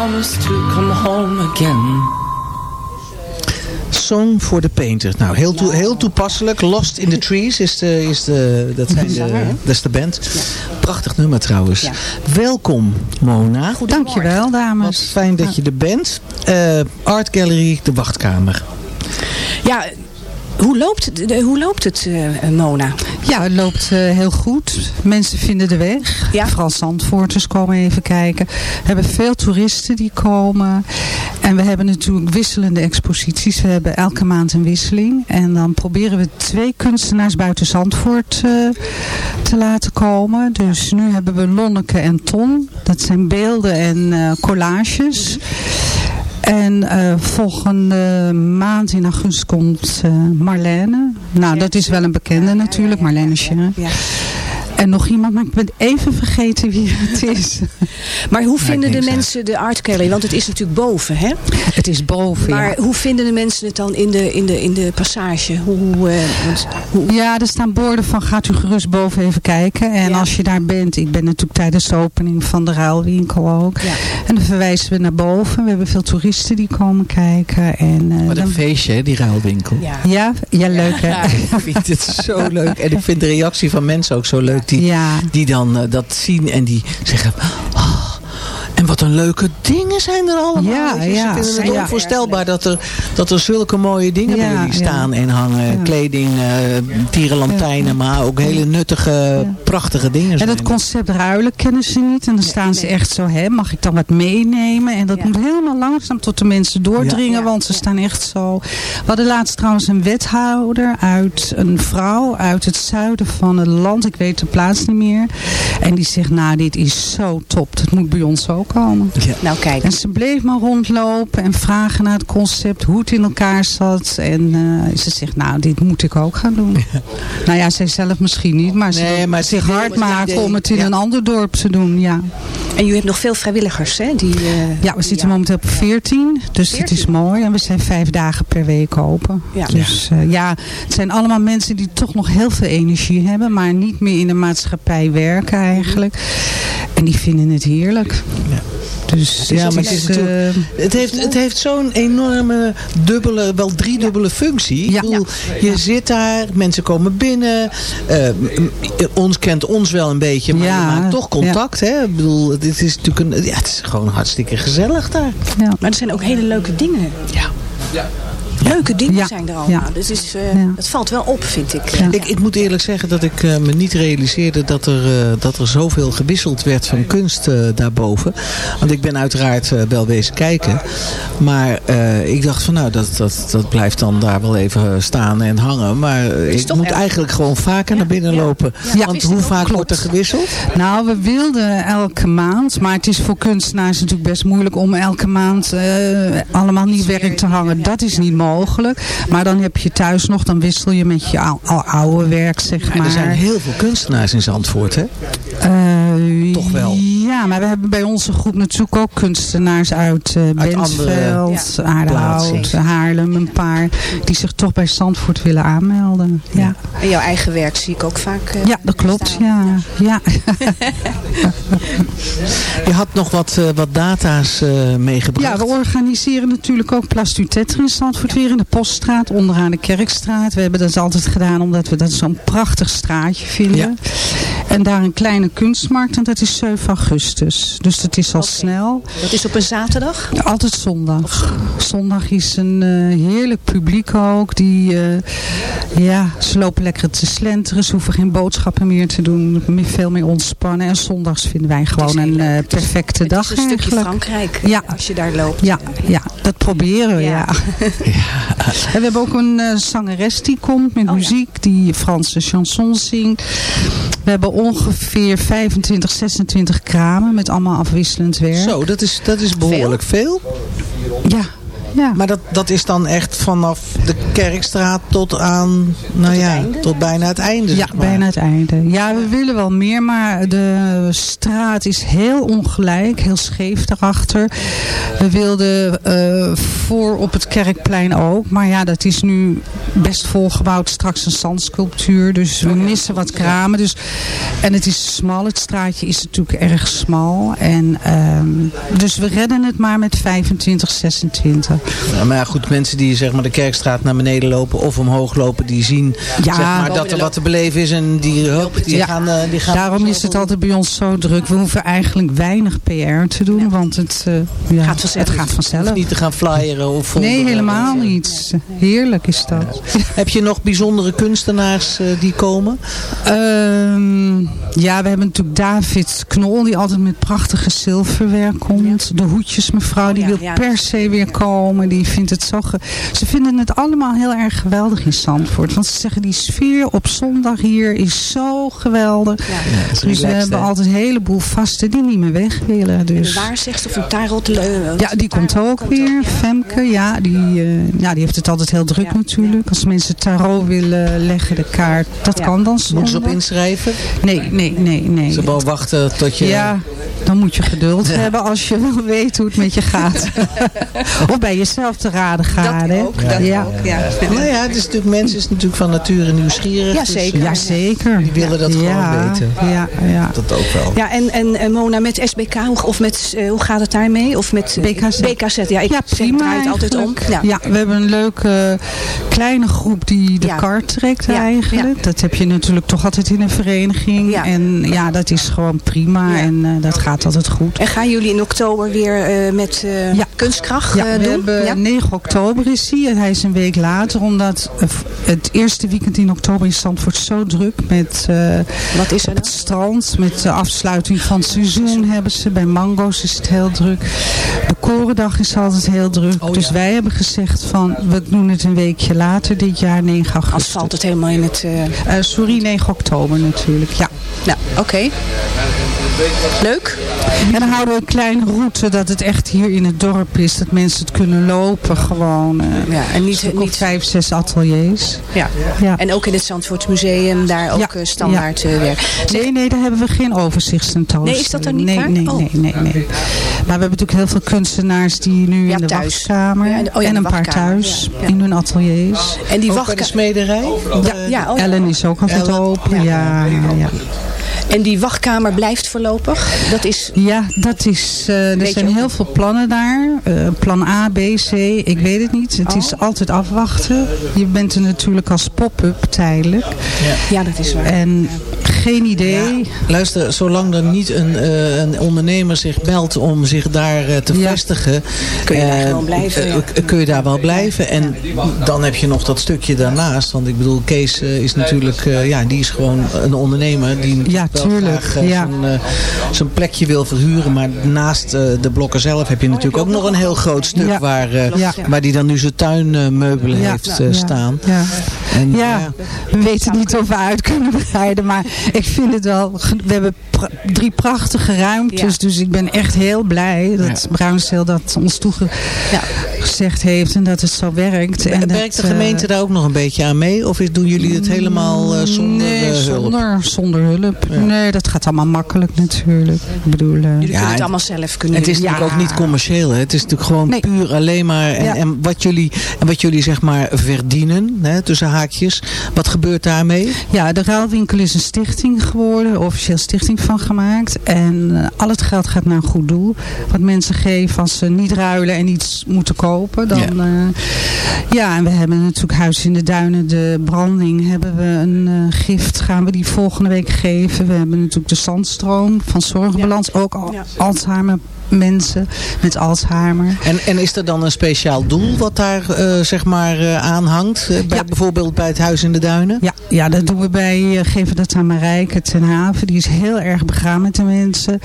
Promise to come home again. Song for the Painter. Nou, heel, heel toepasselijk. Lost in the Trees is de, is de, dat, zijn de, dat is de band. Prachtig nummer trouwens. Welkom, Mona. Dankjewel, dames. Wat fijn dat je er bent. Eh, Art Gallery, de wachtkamer. Ja, hoe loopt het, de- hoe loopt het eh, Mona? Ja, het loopt eh, heel goed. Mensen vinden de weg. Vooral Zandvoorters komen even kijken. We hebben veel toeristen die komen. En we hebben natuurlijk wisselende exposities. We hebben elke maand een wisseling. En dan proberen we twee kunstenaars buiten Zandvoort eh, te laten komen. Dus nu hebben we Lonneke en Ton. Dat zijn beelden en collages. En eh, volgende maand in augustus komt eh, Marlene. Nou, dat is wel een bekende natuurlijk, Marlene Scherren. En nog iemand, maar ik ben even vergeten wie het is. Maar hoe vinden de mensen de Art Gallery? Want het is natuurlijk boven, hè? Het is boven, Maar ja. hoe vinden de mensen het dan in de, in de, in de passage? Hoe, eh, Ja, er staan borden van gaat u gerust boven even kijken. En als je daar bent, ik ben natuurlijk tijdens de opening van de ruilwinkel ook. En dan verwijzen we naar boven. We hebben veel toeristen die komen kijken. En, eh, Wat een dan- feestje, hè, die ruilwinkel. Ja, ja, leuk hè? Ja, ik vind het zo leuk. En ik vind de reactie van mensen ook zo leuk. Die, die dan eh, dat zien en die zeggen... "Oh, en wat een leuke dingen zijn er allemaal. Ja, het ja. onvoorstelbaar dat er, dat er zulke mooie dingen bij jullie staan en hangen. Kleding, eh tierenlantijnen, maar ook hele nuttige, prachtige dingen En dat concept ruilen kennen ze niet. En dan staan ze echt zo, hè, mag ik dan wat meenemen? En dat moet helemaal langzaam tot de mensen doordringen. Want ze staan echt zo... We hadden laatst trouwens een wethouder uit een vrouw uit het zuiden van het land. Ik weet de plaats niet meer. En die zegt, nou dit is zo top. Dat moet bij ons ook gekomen. Nou kijk. En ze bleef maar rondlopen en vragen naar het concept, hoe het in elkaar zat. En eh, ze zegt, nou, dit moet ik ook gaan doen. Nou ja, zij zelf misschien niet, maar ze Nee, wil maar het zich hard maken om het in ja. een ander dorp te doen, ja. En u hebt nog veel vrijwilligers, hè? Die, eh, Ja, we zitten momenteel op 14, dus het is mooi. En we zijn vijf dagen per week open. Ja. Dus eh, ja, het zijn allemaal mensen die toch nog heel veel energie hebben, maar niet meer in de maatschappij werken eigenlijk. En die vinden het heerlijk. Dus Ja, maar het, is eh, het heeft, het heeft zo'n enorme dubbele, wel driedubbele functie. Ik bedoel, je zit daar, mensen komen binnen. eh, ons kent ons wel een beetje, maar Ja, je maakt toch contact. Hè? Ik bedoel, het is natuurlijk een, ja, het is gewoon hartstikke gezellig daar. Ja. Maar er zijn ook hele leuke dingen. Ja. Leuke dingen Ja. zijn er allemaal. Ja. Dus het, is, eh, Ja. het valt wel op, vind ik. Ik, ik moet eerlijk zeggen dat ik eh, me niet realiseerde dat er, eh, dat er zoveel gewisseld werd van kunst daarboven. Want ik ben uiteraard eh, wel wezen kijken. Maar eh, ik dacht van nou, dat, dat, dat blijft dan daar wel even staan en hangen. Maar ik moet erg. eigenlijk gewoon vaker naar binnen lopen. Ja, Want hoe vaak Klopt. wordt er gewisseld? Nou, we wilden elke maand, maar het is voor kunstenaars natuurlijk best moeilijk om elke maand eh, allemaal nieuw werk te hangen. Dat is niet mogelijk. Maar dan heb je thuis nog, dan wissel je met je al, oude werk, zeg Maar er zijn heel veel kunstenaars in Zandvoort, hè? Eh, Toch wel. Ja, maar we hebben bij onze groep natuurlijk ook kunstenaars uit eh Uit Bentveld, andere Aardehout. Haarlem, een paar. Die zich toch bij Zandvoort willen aanmelden. Ja, En jouw eigen werk zie ik ook vaak. eh, ja dat klopt. staan. Ja. Ja. Je had nog wat, wat data's eh, meegebracht. Ja, we organiseren natuurlijk ook Tetre in Zandvoort weer in de Poststraat, onderaan de Kerkstraat. We hebben dat altijd gedaan omdat we dat zo'n prachtig straatje vinden. En daar een kleine kunstmarkt en dat is 7 augustus. Dus dat is al snel. Dat is op een zaterdag? Altijd zondag. Zondag is een eh, heerlijk publiek ook. Die, eh, ja, ze lopen lekker te slenteren. Ze hoeven geen boodschappen meer te doen. Veel meer ontspannen. En zondags vinden wij gewoon een eh, perfecte Het dag is een stukje. Frankrijk Ja. als je daar loopt. Ja, ja, dat proberen we, ja. Ja. En we hebben ook een eh, zangeres die komt met muziek, die Franse chansons zingt. We hebben ongeveer 25, 26 kramen met allemaal afwisselend werk. Zo, dat is, dat is behoorlijk veel. Ja, ja. Maar dat, dat is dan echt vanaf de Kerkstraat tot aan, nou ja, tot bijna het einde. Ja, zeg maar. bijna het einde. Ja, we willen wel meer, maar de straat is heel ongelijk, heel scheef daarachter. We wilden eh, voor op het Kerkplein ook, maar ja, dat is nu best volgebouwd. Straks een zandsculptuur, dus we missen wat kramen. Dus, en het is smal, het straatje is natuurlijk erg smal. En, ehm, dus we redden het maar met 25, 26. Ja, maar ja, goed, mensen die zeg maar de Kerkstraat naar beneden lopen of omhoog lopen, die zien Ja. zeg maar, dat er wat te beleven is en die, hup, die Ja. gaan... eh, die gaan Daarom is het altijd bij ons zo druk. We hoeven eigenlijk weinig PR te doen, want het, eh, ja, Gaat vanzelf. het gaat vanzelf. niet te gaan flyeren of Nee, helemaal niet. Heerlijk is dat. Heb je nog bijzondere kunstenaars eh, die komen? Ehm, ja, we hebben natuurlijk David Knol, die altijd met prachtige zilverwerk komt. De hoedjesmevrouw, die Oh ja, wil per se weer komen. Die vindt het zo... ge- Ze vinden het allemaal heel erg geweldig in Zandvoort. Want ze zeggen, die sfeer op zondag hier is zo geweldig. Ja. is dus we hebben altijd een heleboel vasten die niet meer weg willen. Dus. waarzegster of een tarot. eh, Ja, die komt ook weer. Femke, ja die, eh, ja, die heeft het altijd heel druk natuurlijk. Als mensen tarot willen leggen, de kaart, dat Ja. kan dan Moeten ze op zondag. inschrijven? Nee, nee, nee, nee. Ze wel wachten tot je... Ja, dan moet je geduld hebben als je wil weten hoe het met je gaat. of bij jezelf te raden gaan. hè? ook, dat ja. ook, ja. Nou ja, het is natuurlijk, mensen is natuurlijk van nature nieuwsgierig. Ja, dus, zeker. eh, Ja, zeker. Die willen dat ja, gewoon weten. Ja, ja. Dat ook wel. Ja, en, en Mona, met SBK, hoe, of met, eh, hoe gaat het daarmee? Of met eh, BKZ. BKZ, ja, ik Ja, prima het altijd om. Ja. we hebben een leuke kleine groep die de Ja. kar trekt Ja, eigenlijk. Dat heb je natuurlijk toch altijd in een vereniging. Ja. En ja, dat is gewoon prima Ja. en eh, dat gaat altijd goed. En gaan jullie in oktober weer eh, met eh, Ja. kunstkracht Ja, eh, doen? Hebben Ja? 9 oktober is hij en hij is een week later. Omdat het eerste weekend in oktober is Zandvoort zo druk met eh, Wat is er het strand. Met de afsluiting van het seizoen hebben ze. Bij Mango's is het heel druk. De Korendag is altijd heel druk. Oh, dus wij hebben gezegd van we doen het een weekje later dit jaar 9 Als augustus. valt het helemaal in het... Eh, sorry, 9 oktober natuurlijk. Ja. nou, oké. Leuk. En dan houden we een kleine route dat het echt hier in het dorp is. Dat mensen het kunnen lopen gewoon. eh. Ja, en niet, niet vijf, zes ateliers. Ja. Ja. En ook in het Zandvoortsmuseum daar ook eh, standaard eh, werk. Nee, nee, daar hebben we geen overzichtstentoonstelling. Nee, is dat dan niet nee, waar? Nee, Oh. nee, nee, nee. Maar we hebben natuurlijk heel veel kunstenaars die nu in de thuis. wachtkamer. Ja, en- oh ja, en een paar thuis ja, ja. in hun ateliers. En die Ook bij de wachtkamer. smederij? Ja, ja, oh ja. Ellen is ook altijd Ellen. open. Ja, ja. En die wachtkamer blijft voorlopig? Dat is... Ja, dat is, eh, er zijn ook- heel veel plannen daar. Eh, plan A, B, C, ik weet het niet. Het Oh. is altijd afwachten. Je bent er natuurlijk als pop-up tijdelijk. Ja, dat is waar. En geen idee. Luister, zolang er niet een, eh, een ondernemer zich meldt om zich daar eh, te vestigen... Kun je daar eh, gewoon blijven, ja. kun je daar wel blijven. En dan heb je nog dat stukje daarnaast. Want ik bedoel, Kees is natuurlijk... ja, die is gewoon een ondernemer die natuurlijk wel tuurlijk, graag ja. zijn, zijn plekje wil verhuren. Maar naast de blokken zelf heb je natuurlijk ook nog een heel groot stuk... Ja. Waar, Ja. waar die dan nu zijn tuinmeubelen Ja. heeft Ja. staan. Ja. En, Ja, we weten niet of we uit kunnen breiden, maar ik vind het wel... We hebben pra- drie prachtige ruimtes, dus ik ben echt heel blij dat Ja. Dat ons toegezegd heeft en dat het zo werkt. En Werkt dat, de gemeente eh, daar ook nog een beetje aan mee? Of doen jullie het helemaal eh, zonder nee, eh, hulp? zonder, zonder hulp. Nee, dat gaat allemaal makkelijk natuurlijk. Ik bedoel... eh, Jullie Ja, kunnen het allemaal zelf kunnen Het is natuurlijk ook niet commercieel. Hè? Het is natuurlijk gewoon Nee. puur alleen maar... En, Ja. en, wat jullie, en wat jullie zeg maar verdienen, hè, tussen haakjes. Wat gebeurt daarmee? Ja, de ruilwinkel is een stichting geworden, officieel stichting van gemaakt. En eh, al het geld gaat naar een goed doel. Wat mensen geven als ze niet ruilen en iets moeten kopen. Dan, ja. ja, en we hebben natuurlijk Huis in de Duinen, de branding, hebben we een eh, gift, gaan we die volgende week geven. We hebben natuurlijk de zandstroom van Zorgbalans, ook al Alzheimer mensen met Alzheimer. En, en is er dan een speciaal doel wat daar eh, zeg maar eh, aan hangt? eh, bij, Bijvoorbeeld bij het Huis in de Duinen? Ja, ja dat doen we bij, geven dat aan Marijke ten Haven. Die is heel erg begaan met de mensen.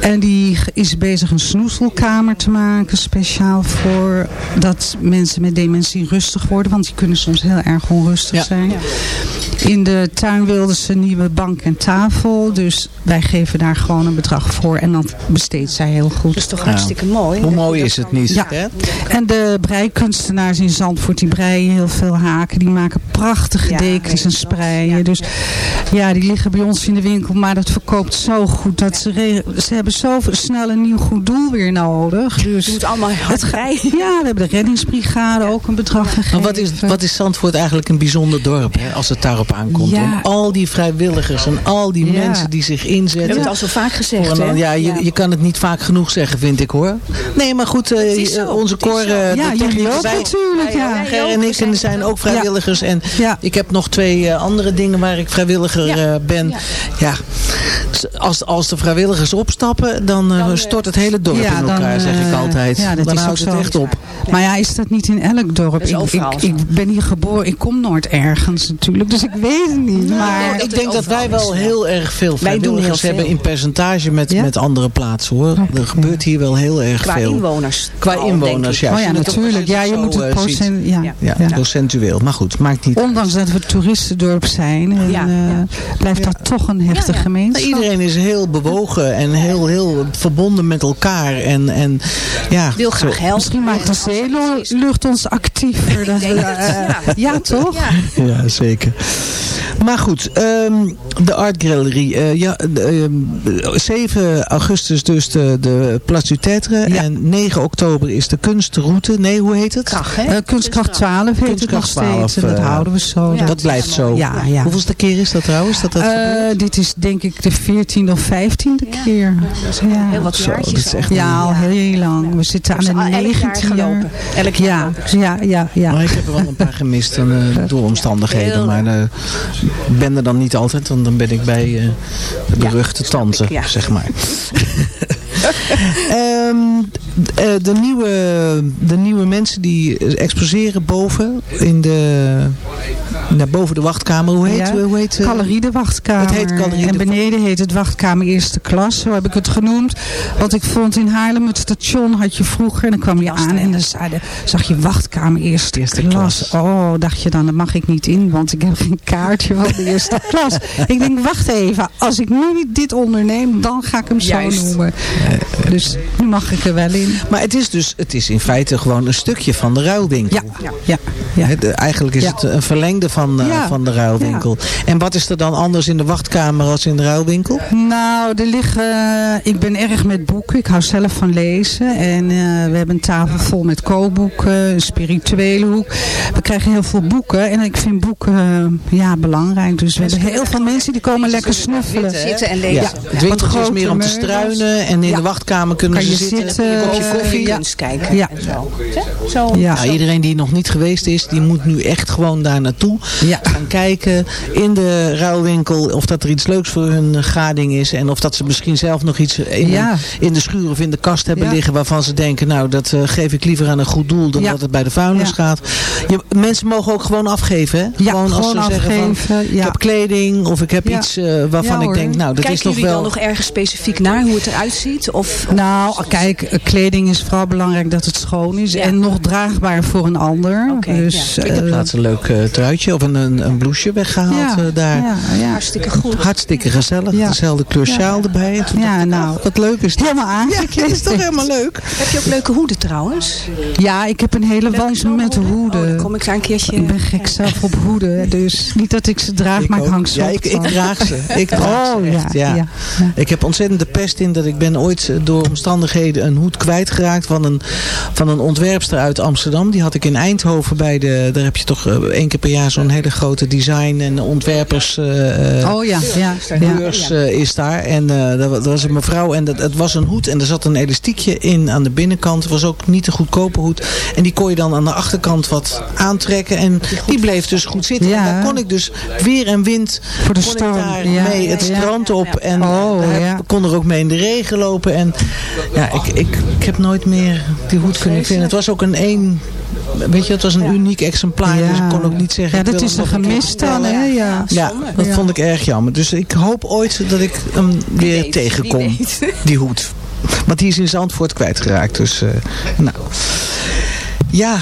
En die is bezig een snoezelkamer te maken. Speciaal voor dat mensen met dementie rustig worden. Want die kunnen soms heel erg onrustig zijn. In de tuin wilden ze een nieuwe bank en tafel. Dus wij geven daar gewoon een bedrag voor. En dan besteedt zij heel goed. Dat is toch hartstikke mooi. Hoe mooi is het niet? Ja. Hè? En de breikunstenaars in Zandvoort, die breien heel veel haken. Die maken prachtige dekens en spreien. Dus ja, die liggen bij ons in de winkel. Maar dat verkoopt zo goed. Dat ze, ze hebben zo snel een nieuw goed doel weer nodig. Dus Je moet allemaal hard rijden. Ja, we hebben de reddingsbrigade ook een bedrag gegeven. Maar wat is, wat is Zandvoort eigenlijk een bijzonder dorp hè, als het daarop aankomt? En al die vrijwilligers en al die Ja. mensen die zich We inzetten. hebben het al zo vaak gezegd, een- hè? ja, je, je kan het niet vaak genoeg zeggen, vind ik hoor. Nee, maar goed, eh, eh, onze koor, eh, Ja, jullie ook wij- natuurlijk, ja. Ger en ik en er zijn ook vrijwilligers. En Ja. ik heb nog twee eh, andere dingen waar ik vrijwilliger eh, ben. Ja. Als, als de vrijwilligers opstappen, dan, eh, stort het hele dorp in elkaar, zeg ik altijd. Ja, dat dan is houdt ook het zo. echt op. Maar ja, is dat niet in elk dorp? Ik, ik, ben hier geboren, ik kom nooit ergens natuurlijk. Dus ik weet het niet. Maar ik denk dat wij wel heel erg veel Wij doen vrijwilligers heel veel. hebben in percentage met, Ja? met andere plaatsen hoor. Er gebeurt hier wel heel erg Qua veel. inwoners. Qua vooral, denk inwoners, ja. oh ja, natuurlijk. Ja, je moet het eh, ziet. procent... Ja, Ja. Procentueel. Maar goed, maakt niet Ondanks dat we het toeristendorp zijn, en, Ja, eh, ja. blijft dat toch een ja. gemeenschap. Iedereen is heel bewogen en heel, heel verbonden met elkaar. En, en ja, Wil graag helpen. Misschien maakt de zeelucht ons actiever. Dat we, eh, ja. ja, toch? Ja. Ja, zeker. Maar goed, ehm, de Art Gallery. eh, ja, de, ehm, 7 augustus dus de, de Place du Tetre. Ja. En 9 oktober is de kunstroute. Nee, hoe heet het? Kracht, hè? Eh, kunstkracht 12 heet het nog Kunstkracht 12, steeds. En dat eh, houden we zo. ja. dat blijft zo. Ja, ja. Hoeveelste keer is dat trouwens? Dat dat? Eh, dit is denk ik de 14e of 15e keer. Ja. Heel wat Zo, dat is echt Ja, al heel lang. We zitten aan de Hebben ze al elk jaar 19 gelopen? Elk jaar Ja, ja, ja, ja. Maar ik heb er wel een paar gemist dan, eh, door omstandigheden. Maar eh, ik ben er dan niet altijd. Want dan ben ik bij eh, de beruchte tante, ja. zeg maar. Ehm, eh, de, nieuwe, de nieuwe mensen die exposeren boven in de, daar boven de wachtkamer, hoe heet, Ja. hoe heet eh, Calorie de wachtkamer. Het heet En de- beneden heet het wachtkamer eerste klas, zo heb ik het genoemd. Want ik vond in Haarlem het station had je vroeger en dan kwam je aan en dan zeiden- zag je wachtkamer eerste, klas. Oh, dacht je dan, daar mag ik niet in, want ik heb geen kaartje van de eerste klas. Ik denk, wacht even, als ik nu niet dit onderneem, dan ga ik hem zo Juist. noemen. Dus nu mag ik er wel in. Maar het is dus, het is in feite gewoon een stukje van de ruilwinkel. Ja, ja, ja. De- eigenlijk is Ja. het een verlengde van, eh, Ja. van de ruilwinkel. En wat is er dan anders in de wachtkamer als in de ruilwinkel? Nou, er liggen, ik ben erg met boeken. Ik hou zelf van lezen. En eh, we hebben een tafel vol met kookboeken, een spirituele hoek. We krijgen heel veel boeken. En ik vind boeken eh, ja, belangrijk. Dus we hebben heel veel mensen die komen lekker snuffelen. Zitten en Ja, lezen. het winkeltje is meer om te struinen en in de wachtkamer kunnen Kan ze je zitten. zitten, een kopje eh, koffie. ja. Kunst kijken Ja. en zo. Zo. Ja. Nou, iedereen die nog niet geweest is, die moet nu echt gewoon daar naartoe Ja. gaan kijken in de ruilwinkel of dat er iets leuks voor hun gading is en of dat ze misschien zelf nog iets in, Ja. in de schuur of in de kast hebben Ja. liggen waarvan ze denken, nou dat eh, geef ik liever aan een goed doel dan Ja. dat het bij de vuilnis Ja. gaat. Je, mensen mogen ook gewoon afgeven, hè? Ja, gewoon als ze zeggen van, afgeven, ik heb kleding of ik heb Ja. iets eh, waarvan Ja, ik denk, nou dat Kijken is nog jullie wel... dan nog ergens specifiek naar hoe het eruit ziet? Of, Nou, kijk, kleding is vooral belangrijk dat het schoon is. Ja. En nog draagbaar voor een ander. Dus, ja. Ik heb eh, laatst een leuk eh, truitje of een, een, een blouseje weggehaald ja, eh, daar. ja, ja. hartstikke goed. Hartstikke gezellig. Ja. Dezelfde kleur Ja. sjaal erbij. En Ja, nou. oh, wat leuk is dit. Helemaal Ja, aangekleed. dat is toch helemaal leuk. Heb je ook leuke hoeden trouwens? Ja, ik heb een hele wand met Oh, dan hoeden. kom ik daar een keertje... Ik ben gek zelf op hoeden. Dus niet dat ik ze draag, maar ik ook. hang ze Ja, op ik, ik draag ze. Ik draag Oh, ze echt, ja. ja, ja, ja. Ik heb ontzettend de pest in dat ik ben ooit eh, door omstandigheden een hoed kwijtgeraakt van een, van een ontwerpster uit Amsterdam. Die had ik in Eindhoven bij de, daar heb je toch eh, één keer per jaar zo'n hele grote design en ontwerpers eh, eh, Oh ja, ja. ja. beurs eh, is daar. En eh dat, wa- dat was een mevrouw en dat, het was een hoed en er zat een elastiekje in aan de binnenkant. Het was ook niet een goedkope hoed. En die kon je dan aan de achterkant wat aantrekken en die bleef dus goed zitten. Ja. En daar kon ik dus weer en wind Voor de kon ik storm, daar ja. mee het strand op. En Oh, daar ja. kon er ook mee in de regen lopen. En ja, ik, ik, ik heb nooit meer die hoed kunnen vinden. Het was ook een één... Weet je, het was een uniek exemplaar. Ja. Dus ik kon ook niet zeggen... Ja, dat is een nog keer gemis dan, hè? Ja. Ja, dat vond ik erg jammer. Dus ik hoop ooit dat ik hem weer weet, tegenkom. Die hoed. Want die is in Zandvoort kwijtgeraakt. Dus, eh, nou. Ja,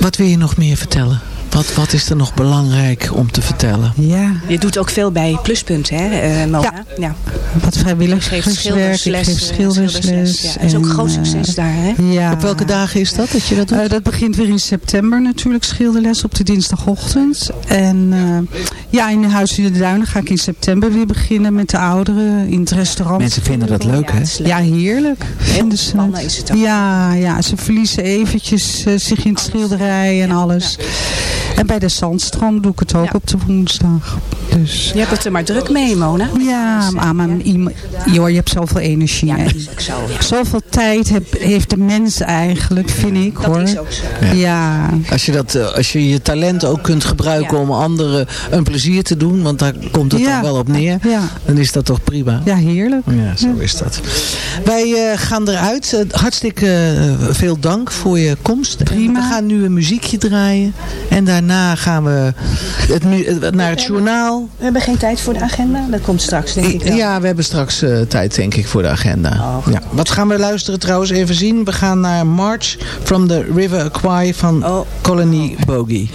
wat wil je nog meer vertellen? Wat, wat is er nog belangrijk om te vertellen? Ja, Je doet ook veel bij Pluspunt, hè, eh, Mona? Ja. wat vrijwilligerswerk. geeft Ik schildersles. geef eh, schildersles. Ja. Dat is ook een en, groot eh, succes daar, hè? Ja. Op welke dagen is dat dat je dat doet? Eh, dat begint weer in september natuurlijk, schilderles op de dinsdagochtend. En eh, ja, in Huis in de Duinen ga ik in september weer beginnen met de ouderen in het restaurant. Mensen vinden dat leuk, hè? Ja, heerlijk. Vinden ze het. is het ook. Ja, ja, ze verliezen eventjes zich in het schilderij en alles. En bij de Zandstroom doe ik het ook Ja. op de woensdag. Dus Je hebt het er maar druk mee, Mona. ja, maar, maar iem- joh, je hebt zoveel energie. Ja, hè. dat is ook zo. Ja. Zoveel tijd heb, heeft de mens eigenlijk, vind ik Dat hoor. is ook zo. Ja, Als je, dat, eh, als je je talent ook kunt gebruiken Ja. om anderen een plezier te doen, want daar komt het Ja. dan wel op neer, ja, dan is dat toch prima. ja, heerlijk. Ja, zo is dat. Wij eh, gaan eruit. Eh, hartstikke veel dank voor je komst. Prima. We gaan nu een muziekje draaien. En daarna gaan we het, naar het journaal. We hebben geen tijd voor de agenda. Dat komt straks, denk ik. Ja, we hebben straks eh, tijd denk ik voor de agenda. Oh. ja. Wat gaan we luisteren trouwens? Even zien. We gaan naar March from the River Kwai van Oh. Colony Bogey.